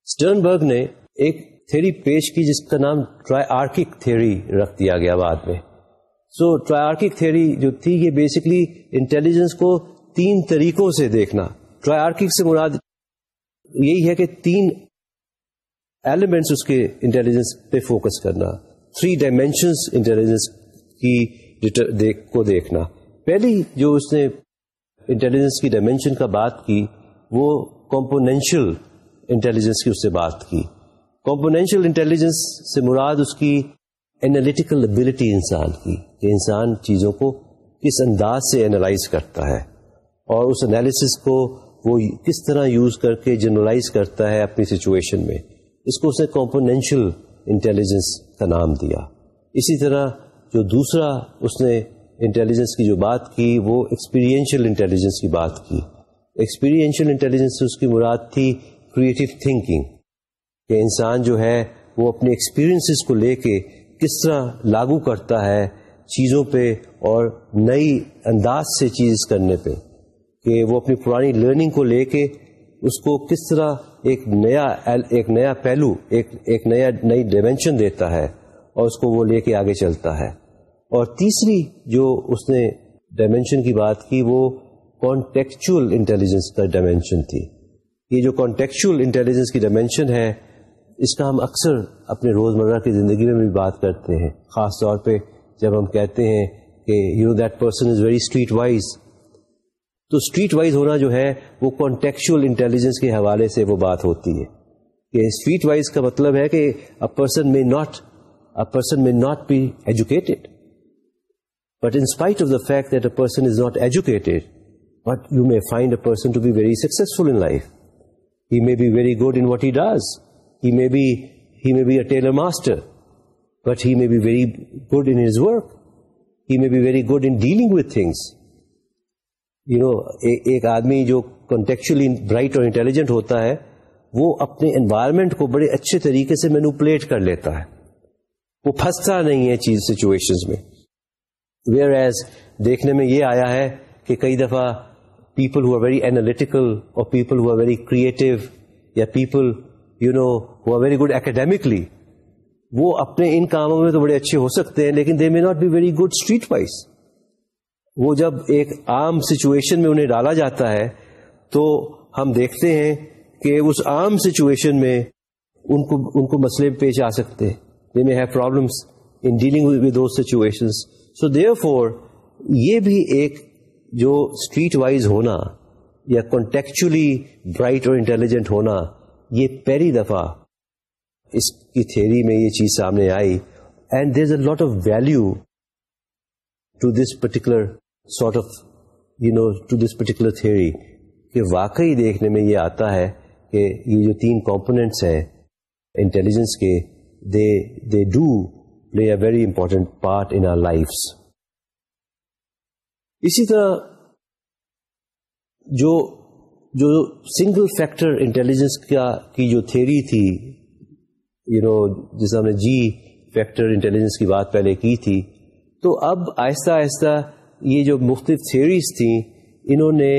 اسٹرنبرگ نے ایک تھیری پیش کی جس کا نام ٹرائی آرکک تھیری رکھ دیا گیا بعد میں۔ سو ٹرائی آرکک تھیری جو تھی یہ بیسکلی انٹیلیجنس کو تین طریقوں سے دیکھنا۔ ٹرائی آرکک سے مراد یہی ہے کہ تین ایلیمنٹس اس کے انٹیلیجنس پہ فوکس کرنا۔ تھری ڈائمینشنس انٹیلیجنس کی کو دیکھنا۔ پہلی جو اس نے انٹیلیجنس کی ڈائمینشن کا بات کی وہ کمپونینشل انٹیلیجنس کی اس سے بات کی۔ کمپونینشل انٹیلیجنس سے مراد اس کی اینالیٹیکل ابلٹی انسان کی کہ انسان چیزوں کو کس انداز سے اینالائز کرتا ہے اور اس انالیسس کو وہ کس طرح یوز کر کے جنرلائز کرتا ہے اپنی سچویشن میں۔ اس کو اس نے کمپونینشل انٹیلیجنس کا نام دیا۔ اسی طرح جو دوسرا اس نے انٹیلیجنس کی جو بات کی وہ ایکسپیرینشیل انٹیلیجنس کی بات کی۔ ایکسپیرینشیل انٹیلیجنس اس کی مراد تھی کریٹو تھنکنگ کہ انسان جو ہے وہ اپنے ایکسپیرئنس کو لے کے کس طرح لاگو کرتا ہے چیزوں پہ اور نئی انداز سے چیز کرنے پہ، کہ وہ اپنی پرانی لرننگ کو لے کے اس کو کس طرح ایک نیا ایک نیا پہلو، ایک ایک نیا، نئی ڈائمینشن دیتا ہے اور اس کو وہ لے کے آگے چلتا ہے۔ اور تیسری جو اس نے ڈائمینشن کی بات کی وہ کانٹیکچل انٹیلیجنس کا ڈائمینشن تھی۔ یہ جو کانٹیکچل انٹیلیجنس کی ڈائمینشن ہے، اس کا ہم اکثر اپنے روزمرہ کی زندگی میں بھی بات کرتے ہیں۔ خاص طور پہ جب ہم کہتے ہیں کہ you know that person is very street wise تو اسٹریٹ وائز ہونا جو ہے، وہ کانٹیکچل انٹیلیجنس کے حوالے سے وہ بات ہوتی ہے۔ کہ اسٹریٹ وائز کا مطلب ہے کہ person may not a person may not be educated but in spite of the fact that a person is not educated but you may find a person to be very successful in life he may be very good in what he does he may be he may be a tailor master but he may be very good in his work he may be very good in dealing with things you know ایک آدمی جو کنٹیکچولی bright اور intelligent ہوتا ہے وہ اپنے environment کو بڑے اچھے طریقے سے مینوپلیٹ کر لیتا ہے وہ پھنستا نہیں ہے چیز سچویشن میں ویئر ایز دیکھنے میں یہ آیا ہے کہ کئی دفعہ people who are very analytical اور people who are very creative یا people you know who are very good academically وہ اپنے ان کاموں میں تو بڑے اچھے ہو سکتے ہیں، لیکن they may not be very good street wise وہ جب ایک عام سچویشن میں انہیں ڈالا جاتا ہے، تو ہم دیکھتے ہیں کہ اس عام سچویشن میں ان کو ان کو مسئلے پیش آ سکتے ہیں۔ They may have problems in dealing with those situation so therefore یہ بھی ایک جو اسٹریٹ وائز ہونا یا کنٹیکچولی برائٹ اور انٹیلیجنٹ ہونا یہ پہلی دفعہ اس کی تھیری میں یہ چیز سامنے آئی and there is a lot of value to this particular sort of you know to this particular theory کہ واقعی دیکھنے میں یہ آتا ہے کہ یہ جو تین کمپوننٹس ہیں انٹیلیجنس کے they they do play a very important part in our life اسی طرح جو جو سنگل فیکٹر انٹیلیجنس کا، کی جو تھیری تھی یو نو جس ہم نے جی فیکٹر انٹیلیجنس کی بات پہلے کی تھی، تو اب آہستہ آہستہ یہ جو مختلف تھیوریز تھیں، انہوں نے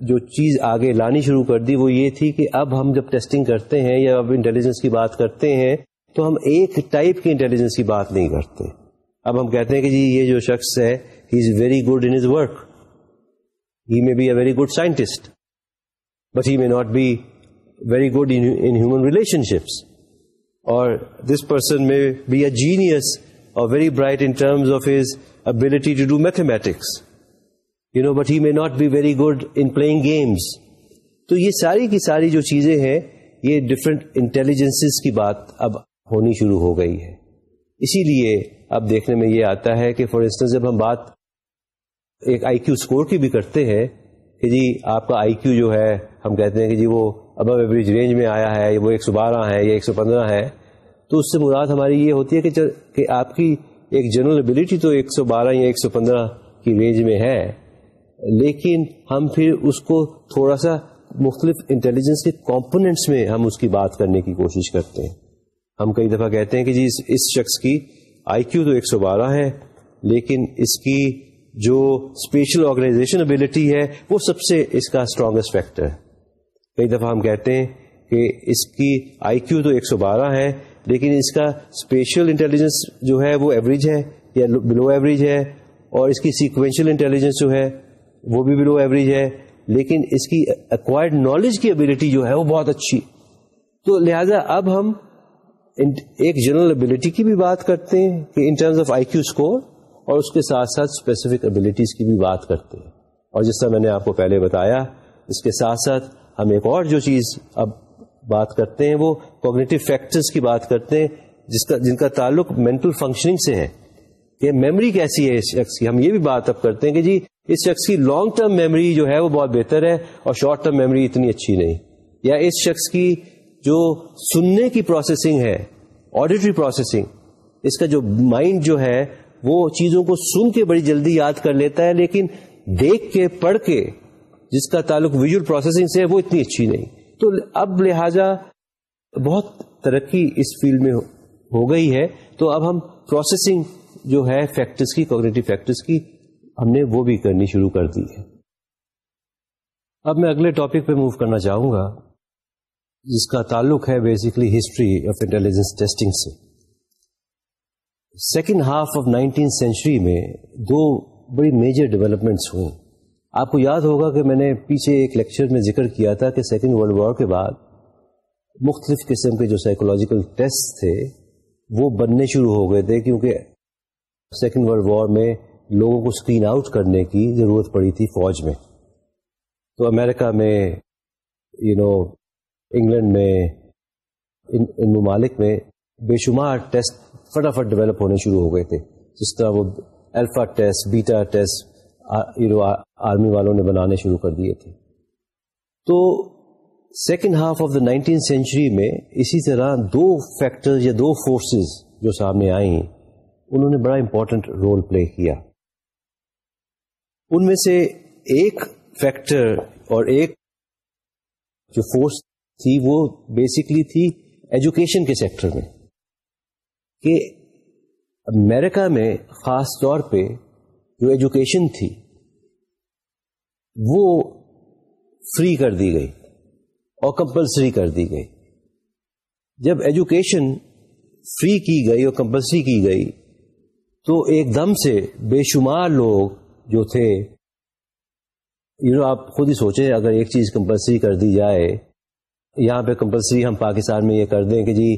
جو چیز آگے لانی شروع کر دی، وہ یہ تھی کہ اب ہم جب ٹیسٹنگ کرتے ہیں یا اب انٹیلیجنس کی بات کرتے ہیں، تو ہم ایک ٹائپ کی انٹیلیجنس کی بات نہیں کرتے۔ اب ہم کہتے ہیں کہ جی یہ جو شخص ہے he is very good in his work he may be a very good scientist but he may not be very good in human relationships اور this person may be a genius اور very bright in terms of his ability to do mathematics you know but he may not be very good in playing games تو یہ ساری کی ساری جو چیزیں ہیں، یہ ڈفرینٹ انٹیلیجنس کی بات اب ہونی شروع ہو گئی ہے۔ اسی لیے اب دیکھنے میں یہ آتا ہے کہ فار انسٹنس جب ہم بات ایک آئی کیو اسکور کی بھی کرتے ہیں کہ جی آپ کا آئی کیو جو ہے، ہم کہتے ہیں کہ جی وہ ابو ایوریج رینج میں آیا ہے، وہ ایک سو بارہ ہے یا ایک سو پندرہ ہے۔ تو اس سے مراد ہماری یہ ہوتی ہے کہ کہ آپ کی ایک جنرل ابلیٹی تو ایک سو بارہ یا ایک سو پندرہ کی رینج میں ہے۔ لیکن ہم پھر اس کو تھوڑا سا مختلف انٹیلیجنس کے کمپوننٹس میں ہم اس کی بات کرنے کی کوشش کرتے ہیں۔ ہم کئی دفعہ کہتے ہیں کہ جی اس شخص کی آئی کیو تو ایک سو بارہ ہے، لیکن اس کی جو اسپیشل آرگنائزیشن ابلٹی ہے، وہ سب سے اس کا اسٹرانگسٹ فیکٹر ہے۔ کئی دفعہ ہم کہتے ہیں کہ اس کی آئی کیو تو ایک سو بارہ ہے، لیکن اس کا اسپیشل انٹیلیجنس جو ہے وہ ایوریج ہے یا بلو ایوریج ہے، اور اس کی سیکوینشل انٹیلیجنس جو ہے وہ بھی بلو ایوریج ہے، لیکن اس کی اکوائرڈ نالج کی ابلیٹی جو ہے وہ بہت اچھی۔ تو لہذا اب ہم ایک جنرل ابلیٹی کی بھی بات کرتے ہیں کہ in terms of I Q score اور اس کے ساتھ ساتھ اسپیسیفک ابلیٹیز کی بھی بات کرتے ہیں۔ اور جس طرح میں نے آپ کو پہلے بتایا، اس کے ساتھ ساتھ ہم ایک اور جو چیز اب بات کرتے ہیں، وہ کوگنیٹو فیکٹرز کی بات کرتے ہیں، جس کا جن کا تعلق مینٹل فنکشننگ سے ہے۔ کہ میموری کیسی ہے اس شخص کی؟ ہم یہ بھی بات اب کرتے ہیں کہ جی اس شخص کی لانگ ٹرم میموری جو ہے، وہ بہت بہتر ہے اور شارٹ ٹرم میموری اتنی اچھی نہیں۔ یا اس شخص کی جو سننے کی پروسیسنگ ہے آڈیٹری پروسیسنگ اس کا جو مائنڈ جو ہے وہ چیزوں کو سن کے بڑی جلدی یاد کر لیتا ہے، لیکن دیکھ کے، پڑھ کے جس کا تعلق ویژل پروسیسنگ سے ہے، وہ اتنی اچھی نہیں۔ تو اب لہذا بہت ترقی اس فیلڈ میں ہو گئی ہے۔ تو اب ہم پروسیسنگ جو ہے، فیکٹرز کی کوگنیٹو فیکٹرز کی، ہم نے وہ بھی کرنی شروع کر دی ہے۔ اب میں اگلے ٹاپک پہ موو کرنا چاہوں گا، جس کا تعلق ہے basically history of intelligence testing سے۔ Second half of nineteen century میں دو بڑی میجر ڈیولپمنٹس ہوئیں۔ آپ کو یاد ہوگا کہ میں نے پیچھے ایک لیکچر میں ذکر کیا تھا کہ سیکنڈ ورلڈ وار کے بعد مختلف قسم کے جو سائیکولوجیکل ٹیسٹ تھے وہ بننے شروع ہو گئے تھے کیونکہ سیکنڈ ورلڈ وار میں لوگوں کو اسکرین آؤٹ کرنے کی ضرورت پڑی تھی فوج میں۔ تو امریکہ میں یو نو انگلینڈ میں، ان ان ممالک میں بے شمار ٹیسٹ فٹافٹ ڈیولپ ہونے شروع ہو گئے تھے۔ جس طرح وہ alpha test, beta test army والوں نے بنانے شروع کر دیے تھے۔ تو second half of the nineteen century میں اسی طرح دو فیکٹر یا دو فورسز جو سامنے آئیں، انہوں نے بڑا امپورٹنٹ رول پلے کیا۔ ان میں سے ایک فیکٹر اور ایک جو فورس تھی وہ بیسکلی تھی ایجوکیشن کے سیکٹر میں۔ کہ امریکہ میں خاص طور پہ جو ایجوکیشن تھی، وہ فری کر دی گئی اور کمپلسری کر دی گئی۔ جب ایجوکیشن فری کی گئی اور کمپلسری کی گئی، تو ایک دم سے بے شمار لوگ جو تھے یو نو آپ خود ہی سوچیں، اگر ایک چیز کمپلسری کر دی جائے، یہاں پہ کمپلسری ہم پاکستان میں یہ کر دیں کہ جی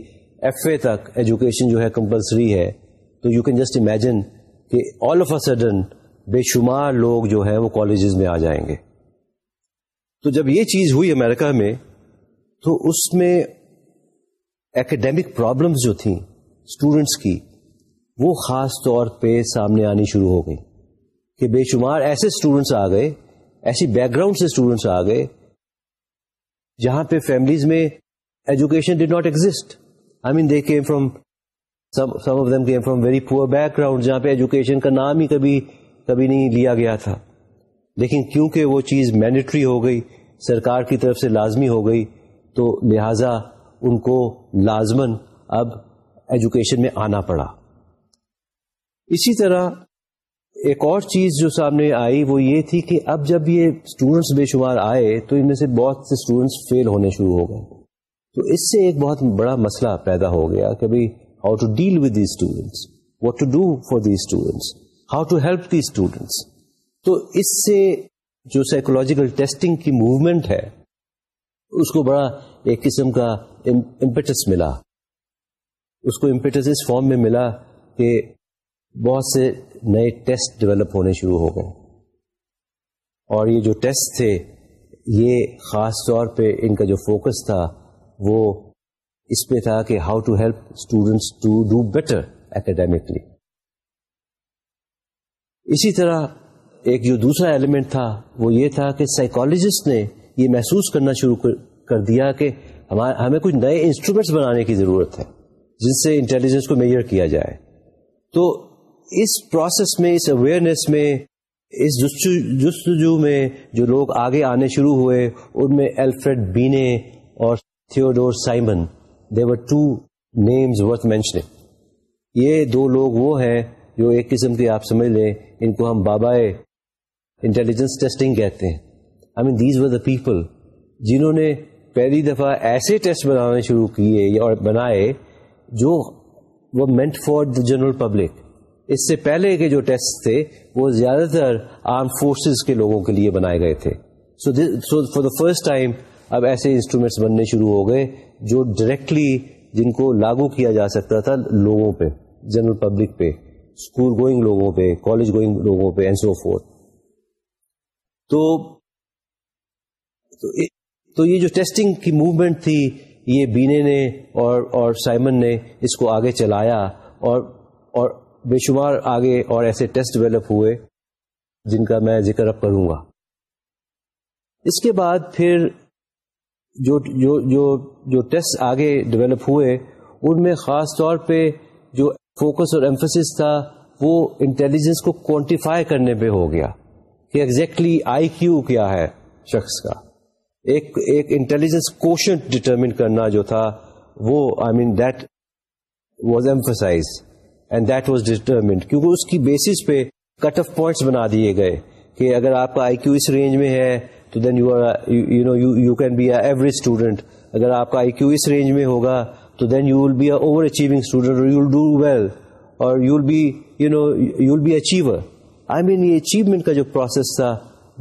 ایف اے تک ایجوکیشن جو ہے کمپلسری ہے، تو یو کین جسٹ امیجن کہ آل آف اے سڈن بے شمار لوگ جو ہے وہ کالجز میں آ جائیں گے۔ تو جب یہ چیز ہوئی امریکہ میں، تو اس میں ایکڈیمک پرابلمس جو تھیں اسٹوڈینٹس کی، وہ خاص طور پہ سامنے آنی شروع ہو گئی کہ بے شمار ایسے اسٹوڈینٹس آ گئے، ایسی بیک گراؤنڈ سے اسٹوڈینٹس آ گئے، جہاں پہ فیملیز میں education did not exist I mean they came from some of them came from very poor background جہاں پہ ایجوکیشن کا نام ہی کبھی کبھی نہیں لیا گیا تھا۔ لیکن کیونکہ وہ چیز مینڈیٹری ہو گئی، سرکار کی طرف سے لازمی ہو گئی، تو لہذا ان کو لازمن اب ایجوکیشن میں آنا پڑا۔ اسی طرح ایک اور چیز جو سامنے آئی، وہ یہ تھی کہ اب جب یہ اسٹوڈینٹس بے شمار آئے، تو ان میں سے بہت سے اسٹوڈینٹس فیل ہونے شروع ہو گئے۔ تو اس سے ایک بہت بڑا مسئلہ پیدا ہو گیا کہ بھائی how to deal with the students what to do for the students how to help the students تو اس سے جو سائیکولوجیکل ٹیسٹنگ کی موومنٹ ہے، اس کو بڑا ایک قسم کا امپیٹس ملا۔ اس کو امپیٹس اس فارم میں ملا کہ بہت سے نئے ٹیسٹ ڈیولپ ہونے شروع ہو گئے۔ اور یہ جو ٹیسٹ تھے، یہ خاص طور پہ ان کا جو فوکس تھا وہ اس پہ تھا کہ how to help students to do better academically اسی طرح ایک جو دوسرا ایلیمنٹ تھا وہ یہ تھا کہ سائیکالوجسٹ نے یہ محسوس کرنا شروع کر دیا کہ ہمیں کچھ نئے انسٹرومینٹس بنانے کی ضرورت ہے جن سے انٹیلیجنس کو میجر کیا جائے۔ تو اس پروسیس میں، اس اویئرنیس میں، اس جستجو میں جو لوگ آگے آنے شروع ہوئے، ان میں الفریڈ بینے اور Theodore Simon they were two names worth mentioning یہ دو لوگ وہ ہیں جو ایک قسم کے آپ سمجھ لیں، ان کو ہم بابائے انٹیلیجنس ٹیسٹنگ کہتے ہیں۔ آئی mean these were the people جنہوں نے پہلی دفعہ ایسے ٹیسٹ بنانے شروع کیے اور بنائے جو وہ meant for the general public اس سے پہلے کے جو ٹیسٹ تھے، وہ زیادہ تر آرم فورسز کے لوگوں کے لیے بنائے گئے تھے۔ So for the first time اب ایسے انسٹرومینٹس بننے شروع ہو گئے جو ڈائریکٹلی جن کو لاگو کیا جا سکتا تھا لوگوں پہ جنرل پبلک پہ اسکول گوئنگ لوگوں پہ کالج گوئنگ لوگوں پہ اینڈ سو فور تو تو یہ جو ٹیسٹنگ کی موومنٹ تھی، یہ بینے نے اور اور سائمن نے اس کو آگے چلایا اور اور بے شمار آگے اور ایسے ٹیسٹ ڈیولپ ہوئے جن کا میں ذکر اب کروں گا۔ اس کے بعد پھر جو جو جو جو ٹیسٹ آگے ڈیولپ ہوئے، ان میں خاص طور پہ جو فوکس اور ایمفسس تھا، وہ انٹیلیجنس کو کوانٹیفائی کرنے پہ ہو گیا کہ ایگزیکٹلی آئی کیو کیا ہے شخص کا۔ ایک ایک انٹیلیجنس کوشن ڈٹرمن کرنا جو تھا، وہ I mean that was emphasize and that was determined کیونکہ اس کی بیسس پہ کٹ آف پوائنٹس بنا دیے گئے کہ اگر آپ کا آئی کیو اس رینج میں ہے تو then you are you know you can be a average student اگر آپ کا آئی کیو اس رینج میں ہوگا، تو then you will be a over achieving student اور یو ول ڈو ویل اور you will be you know you will be achiever I mean یہ achievement کا جو پروسیس تھا،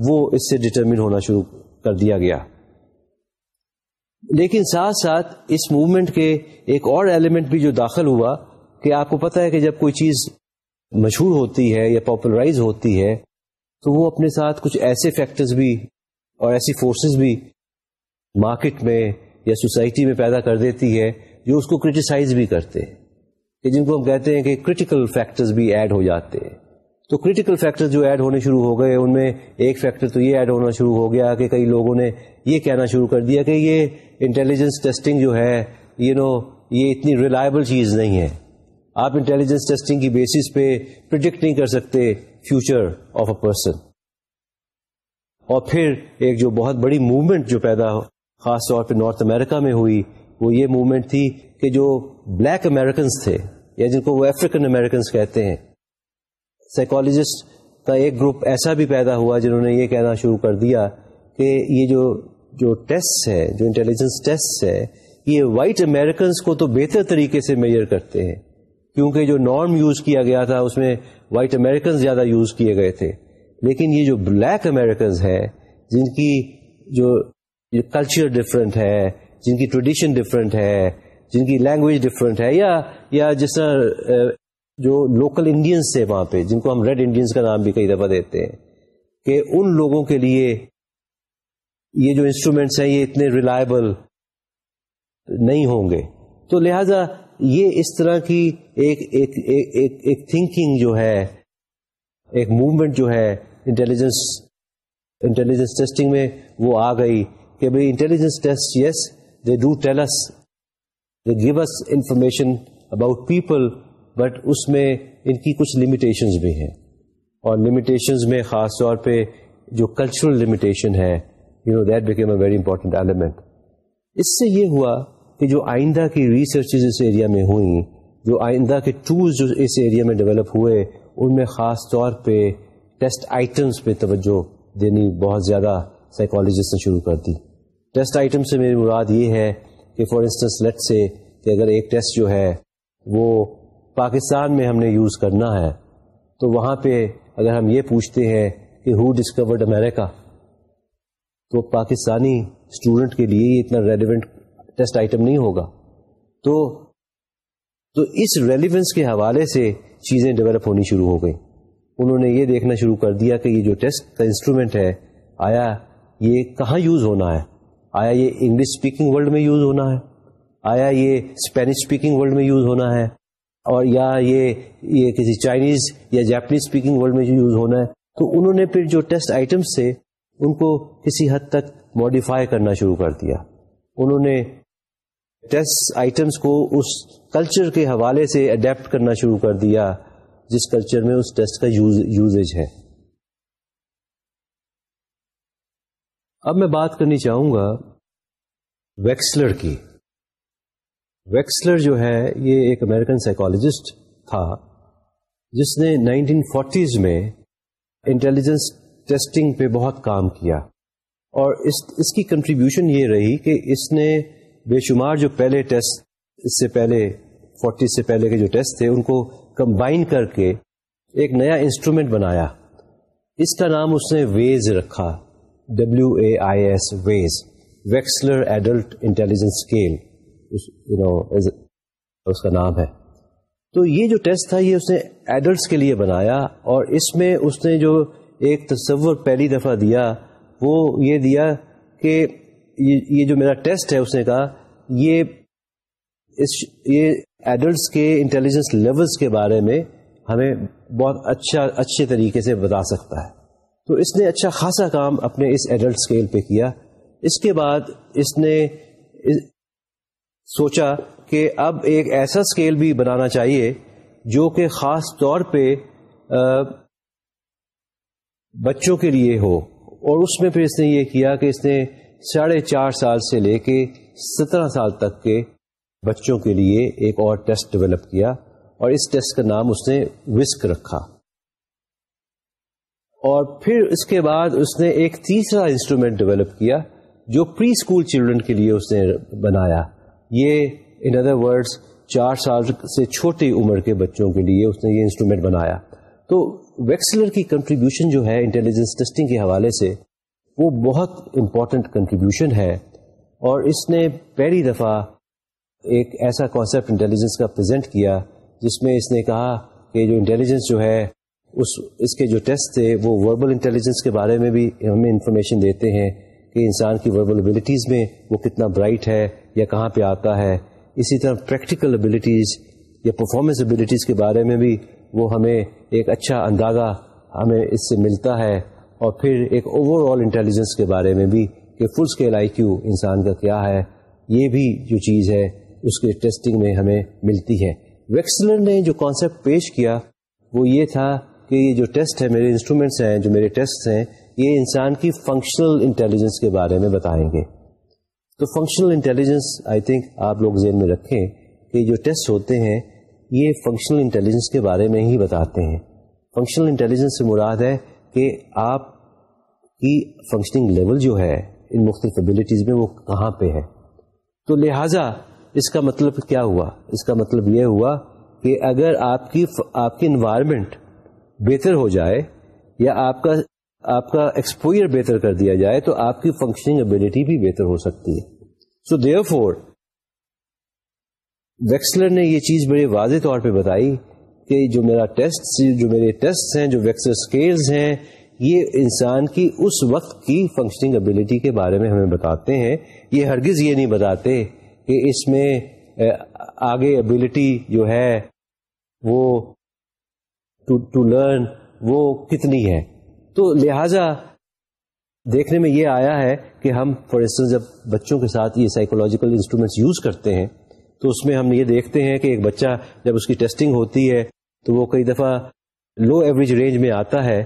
وہ اس سے ڈٹرمن ہونا شروع کر دیا گیا۔ لیکن ساتھ ساتھ اس موومنٹ کے ایک اور ایلیمنٹ بھی جو داخل ہوا، کہ آپ کو پتا ہے کہ جب کوئی چیز مشہور ہوتی ہے یا پاپولرائز ہوتی ہے، تو وہ اپنے ساتھ کچھ ایسے فیکٹرز بھی اور ایسی فورسز بھی مارکیٹ میں یا سوسائٹی میں پیدا کر دیتی ہے جو اس کو کریٹیسائز بھی کرتے ہیں کہ جن کو ہم کہتے ہیں کہ کریٹیکل فیکٹرز بھی ایڈ ہو جاتے ہیں۔ تو کریٹیکل فیکٹر جو ایڈ ہونے شروع ہو گئے ان میں ایک فیکٹر تو یہ ایڈ ہونا شروع ہو گیا کہ کئی لوگوں نے یہ کہنا شروع کر دیا کہ یہ انٹیلیجنس ٹیسٹنگ جو ہے یو you نو know, یہ اتنی ریلائبل چیز نہیں ہے۔ آپ انٹیلیجنس ٹیسٹنگ کی بیسس پہ پرڈکٹ نہیں کر سکتے فیوچر آف اے پرسن اور پھر ایک جو بہت بڑی موومنٹ جو پیدا خاص طور پہ نارتھ امریکہ میں ہوئی، وہ یہ موومنٹ تھی کہ جو بلیک امیرکنس تھے، یا جن کو وہ افریقن امیرکنس کہتے ہیں۔ سائیکالوجسٹ کا ایک گروپ ایسا بھی پیدا ہوا جنہوں نے یہ کہنا شروع کر دیا کہ یہ جو جو ٹیسٹ ہے، جو انٹیلیجنس ٹیسٹ ہے، یہ وائٹ امیرکنس کو تو بہتر طریقے سے میجر کرتے ہیں۔ کیونکہ جو نارم یوز کیا گیا تھا، اس میں وائٹ امیرکنس زیادہ یوز کیے گئے تھے۔ لیکن یہ جو بلیک امیرکنز ہے جن کی جو کلچر ڈفرینٹ ہے، جن کی ٹریڈیشن ڈفرینٹ ہے، جن کی لینگویج ڈفرینٹ ہے، یا یا جس طرح جو لوکل انڈینس تھے وہاں پہ، جن کو ہم ریڈ انڈینس کا نام بھی کئی دفعہ دیتے ہیں، کہ ان لوگوں کے لیے یہ جو انسٹرومینٹس ہیں، یہ اتنے ریلائبل نہیں ہوں گے۔ تو لہذا یہ اس طرح کی ایک ایک ایک ایک تھنکنگ جو ہے، ایک موومنٹ جو ہے انٹیلیجنس انٹیلیجنس ٹیسٹنگ میں وہ آ گئی کہ بھائی intelligence test yes they do tells they give us information about people but اس میں ان کی کچھ لمیٹیشنز بھی ہیں۔ اور لمیٹیشنز میں خاص طور پہ جو کلچرل لمیٹیشن ہے you know that became a very important element اس سے یہ ہوا کہ جو آئندہ کی ریسرچز اس ایریا میں ہوئیں، جو آئندہ کے ٹولز جو اس ایریا میں ڈیولپ ہوئے، ان میں خاص طور پہ ٹیسٹ آئٹمس پہ توجہ دینی بہت زیادہ سائیکالوجسٹ نے شروع کر دی۔ ٹیسٹ آئٹم سے میری مراد یہ ہے کہ فار انسٹنس لیٹ سے کہ اگر ایک ٹیسٹ جو ہے وہ پاکستان میں ہم نے یوز کرنا ہے، تو وہاں پہ اگر ہم یہ پوچھتے ہیں کہ ہو ڈسکورڈ امیریکا تو پاکستانی اسٹوڈنٹ کے لیے اتنا ریلیونٹ ٹیسٹ آئٹم نہیں ہوگا۔ تو تو اس ریلیونس کے حوالے سے چیزیں ڈیولپ ہونی شروع ہو گئی انہوں نے یہ دیکھنا شروع کر دیا کہ یہ جو ٹیسٹ کا انسٹرومینٹ ہے، آیا یہ کہاں یوز ہونا ہے؟ آیا یہ انگلش اسپیکنگ ورلڈ میں یوز ہونا ہے؟ آیا یہ اسپینش اسپیکنگ ورلڈ میں یوز ہونا ہے؟ اور یا یہ یہ کسی چائنیز یا جاپنیز اسپیکنگ ورلڈ میں یوز ہونا ہے؟ تو انہوں نے پھر جو ٹیسٹ آئٹمس تھے، ان کو کسی حد تک ماڈیفائی کرنا شروع کر دیا۔ انہوں نے ٹیسٹ آئٹمس کو اس کلچر کے حوالے سے اڈیپٹ کرنا شروع کر دیا۔ جس کلچر میں اس ٹیسٹ کا یوزیج ہے۔ اب میں بات کرنی چاہوں گا ویکسلر کی۔ ویکسلر جو ہے، یہ ایک امیرکن سائیکالوجسٹ تھا، جس نے نائنٹین فورٹیز میں انٹیلیجنس ٹیسٹنگ پہ بہت کام کیا۔ اور اس اس کی کنٹریبیوشن یہ رہی کہ اس نے بے شمار جو پہلے ٹیسٹ اس سے پہلے فورٹی سے پہلے کے جو ٹیسٹ تھے، ان کو کمبائن کر کے ایک نیا انسٹرومنٹ بنایا۔ اس کا نام اس نے ویز رکھا ڈبلو اے آئی ایس ویز، ویکسلر ایڈلٹ انٹیلیجنس اسکیل۔ اس کا نام ہے۔ تو یہ جو ٹیسٹ تھا، یہ اس نے ایڈلٹس کے لیے بنایا اور اس میں اس نے جو ایک تصور پہلی دفعہ دیا، وہ یہ دیا کہ یہ جو میرا ٹیسٹ ہے، اس نے کہا، یہ اس، یہ ایڈلٹس کے انٹیلیجنس لیولس کے بارے میں ہمیں بہت اچھا اچھے طریقے سے بتا سکتا ہے۔ تو اس نے اچھا خاصا کام اپنے اس ایڈلٹ اسکیل پہ کیا۔ اس کے بعد اس نے سوچا کہ اب ایک ایسا اسکیل بھی بنانا چاہیے جو کہ خاص طور پہ بچوں کے لیے ہو۔ اور اس میں پھر اس نے یہ کیا کہ اس نے ساڑھے چار سال سے لے کے سترہ سال تک کے بچوں کے لیے ایک اور ٹیسٹ ڈیولپ کیا اور اس ٹیسٹ کا نام اس نے وسک رکھا۔ اور پھر اس کے بعد اس نے ایک تیسرا انسٹرومینٹ ڈیولپ کیا جو پری اسکول چلڈرن کے لیے اس نے بنایا۔ یہ ان ادر ورڈس چار سال سے چھوٹی عمر کے بچوں کے لیے اس نے یہ انسٹرومینٹ بنایا۔ تو ویکسلر کی کنٹریبیوشن جو ہے انٹیلیجنس ٹیسٹنگ کے حوالے سے، وہ بہت امپورٹنٹ کنٹریبیوشن ہے۔ اور اس نے پہلی دفعہ ایک ایسا کانسیپٹ انٹیلیجنس کا پریزنٹ کیا، جس میں اس نے کہا کہ جو انٹیلیجنس جو ہے، اس اس کے جو ٹیسٹ تھے، وہ وربل انٹیلیجنس کے بارے میں بھی ہمیں انفارمیشن دیتے ہیں کہ انسان کی وربل ابلیٹیز میں وہ کتنا برائٹ ہے یا کہاں پہ آتا ہے۔ اسی طرح پریکٹیکل ابلیٹیز یا پرفارمنس ابلیٹیز کے بارے میں بھی وہ ہمیں ایک اچھا اندازہ ہمیں اس سے ملتا ہے۔ اور پھر ایک اوور آل انٹیلیجنس کے بارے میں بھی کہ فل اسکیل آئی کیو انسان کا کیا ہے، یہ بھی جو چیز ہے اس کے ٹیسٹنگ میں ہمیں ملتی ہے۔ ویکسلر نے جو کانسیپٹ پیش کیا، وہ یہ تھا کہ یہ جو ٹیسٹ ہے، میرے انسٹرومینٹس ہیں، جو میرے ٹیسٹ ہیں، یہ انسان کی فنکشنل انٹیلیجنس کے بارے میں بتائیں گے۔ تو فنکشنل انٹیلیجنس آئی تھنک آپ لوگ ذہن میں رکھیں کہ جو ٹیسٹ ہوتے ہیں، یہ فنکشنل انٹیلیجنس کے بارے میں ہی بتاتے ہیں۔ فنکشنل انٹیلیجنس سے مراد ہے کہ آپ کی فنکشننگ لیول جو ہے، ان مختلف ابلیٹیز میں وہ کہاں پہ ہے۔ تو لہذا اس کا مطلب کیا ہوا؟ اس کا مطلب یہ ہوا کہ اگر آپ کی آپ کی انوائرمنٹ بہتر ہو جائے یا آپ کا آپ کا ایکسپوئر بہتر کر دیا جائے تو آپ کی فنکشننگ ابلیٹی بھی بہتر ہو سکتی ہے۔ سو دیئر فور ویکسلر نے یہ چیز بڑے واضح طور پہ بتائی کہ جو میرا ٹیسٹ جو میرے ٹیسٹ ہیں، جو ویکسر اسکیلز ہیں، یہ انسان کی اس وقت کی فنکشننگ ابلیٹی کے بارے میں ہمیں بتاتے ہیں۔ یہ ہرگز یہ نہیں بتاتے کہ اس میں آگے ابلیٹی جو ہے، وہ ٹو لرن وہ کتنی ہے؟ تو لہذا دیکھنے میں یہ آیا ہے کہ ہم فار انسٹنس جب بچوں کے ساتھ یہ سائیکولوجیکل انسٹرومینٹس یوز کرتے ہیں، تو اس میں ہم یہ دیکھتے ہیں کہ ایک بچہ جب اس کی ٹیسٹنگ ہوتی ہے، تو وہ کئی دفعہ لو ایوریج رینج میں آتا ہے،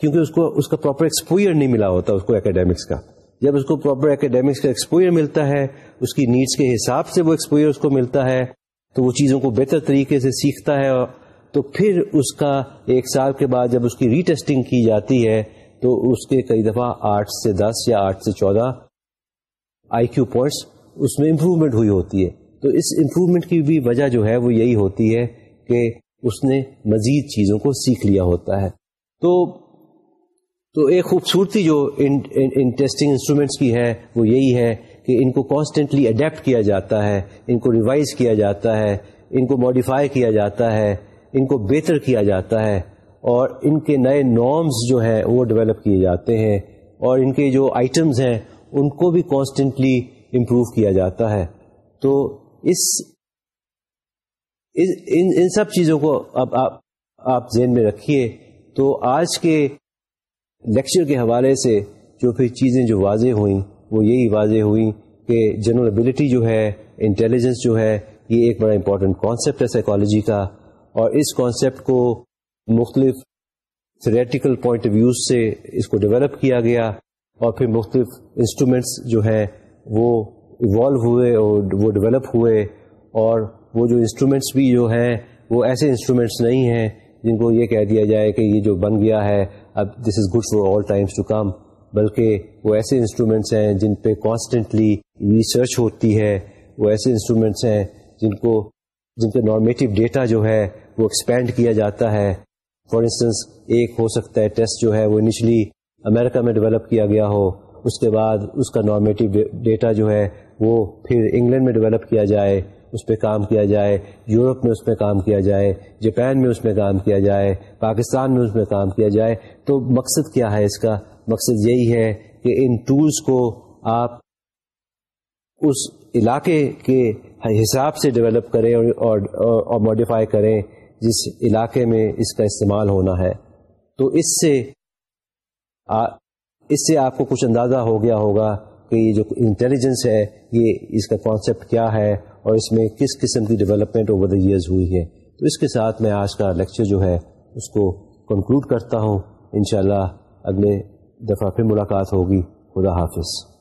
کیونکہ اس کو، اس کا پراپر ایکسپوئر نہیں ملا ہوتا، اس کو اکیڈیمکس کا۔ جب اس کو پراپر اکیڈیمکس کا ایکسپوئر ملتا ہے اس کی نیڈس کے حساب سے وہ ایکسپوئر اس کو ملتا ہے، تو وہ چیزوں کو بہتر طریقے سے سیکھتا ہے۔ تو پھر اس کا ایک سال کے بعد جب اس کی ری ٹیسٹنگ کی جاتی ہے، تو اس کے کئی دفعہ آٹھ سے دس یا آٹھ سے چودہ آئی کیو پوائنٹس اس میں امپروومنٹ ہوئی ہوتی ہے۔ تو اس امپروومنٹ کی بھی وجہ جو ہے، وہ یہی ہوتی ہے کہ اس نے مزید چیزوں کو سیکھ لیا ہوتا ہے۔ تو تو ایک خوبصورتی جو ان ان ٹیسٹنگ انسٹرومینٹس کی ہے، وہ یہی ہے کہ ان کو کانسٹینٹلی اڈیپٹ کیا جاتا ہے، ان کو ریوائز کیا جاتا ہے، ان کو ماڈیفائی کیا جاتا ہے، ان کو بہتر کیا جاتا ہے اور ان کے نئے نارمز جو ہیں وہ ڈیولپ کیے جاتے ہیں اور ان کے جو آئٹمز ہیں ان کو بھی کانسٹینٹلی امپروو کیا جاتا ہے۔ تو اس ان ان سب چیزوں کو اب آپ آپ ذہن میں رکھیے۔ تو آج کے لیکچر کے حوالے سے جو پھر چیزیں جو واضح ہوئیں وہ یہی واضح ہوئیں کہ جنرلبلٹی جو ہے انٹیلیجنس جو ہے، یہ ایک بڑا امپورٹنٹ کانسیپٹ ہے سائیکالوجی کا اور اس کانسیپٹ کو مختلف تھریٹیکل پوائنٹ آف ویوز سے اس کو ڈیولپ کیا گیا اور پھر مختلف انسٹرومینٹس جو ہیں وہ ایوالو ہوئے اور وہ ڈیولپ ہوئے اور وہ جو انسٹرومینٹس بھی جو ہیں، وہ ایسے انسٹرومینٹس نہیں ہیں جن کو یہ کہہ دیا جائے کہ یہ جو بن گیا ہے، اب this is good for all times to come بلکہ وہ ایسے انسٹرومینٹس ہیں جن پہ کانسٹنٹلی ریسرچ ہوتی ہے، وہ ایسے انسٹرومینٹس ہیں جن کو، جن پہ نارمیٹو ڈیٹا جو ہے وہ ایکسپینڈ کیا جاتا ہے۔ فار انسٹنس ایک ہو سکتا ہے ٹیسٹ جو ہے وہ انیشلی امریکہ میں ڈیولپ کیا گیا ہو، اس کے بعد اس کا نارمیٹو ڈیٹا جو ہے وہ پھر انگلینڈ میں ڈیولپ کیا جائے، اس پہ کام کیا جائے یورپ میں اس پہ کام کیا جائے جاپان میں اس میں کام کیا جائے پاکستان میں اس میں کام کیا جائے۔ تو مقصد کیا ہے اس کا؟ مقصد یہی ہے کہ ان ٹولس کو آپ اس علاقے کے حساب سے ڈیولپ کریں اور ماڈیفائی کریں جس علاقے میں اس کا استعمال ہونا ہے۔ تو اس سے اس سے آپ کو کچھ اندازہ ہو گیا ہوگا کہ یہ جو انٹیلیجنس ہے، یہ اس کا کانسیپٹ کیا ہے اور اس میں کس قسم کی ڈیولپمنٹ اوور دا ایئرز ہوئی ہے۔ تو اس کے ساتھ میں آج کا لیکچر جو ہے، اس کو کنکلوڈ کرتا ہوں۔ انشاءاللہ اگلے دفعہ پھر ملاقات ہوگی خدا حافظ۔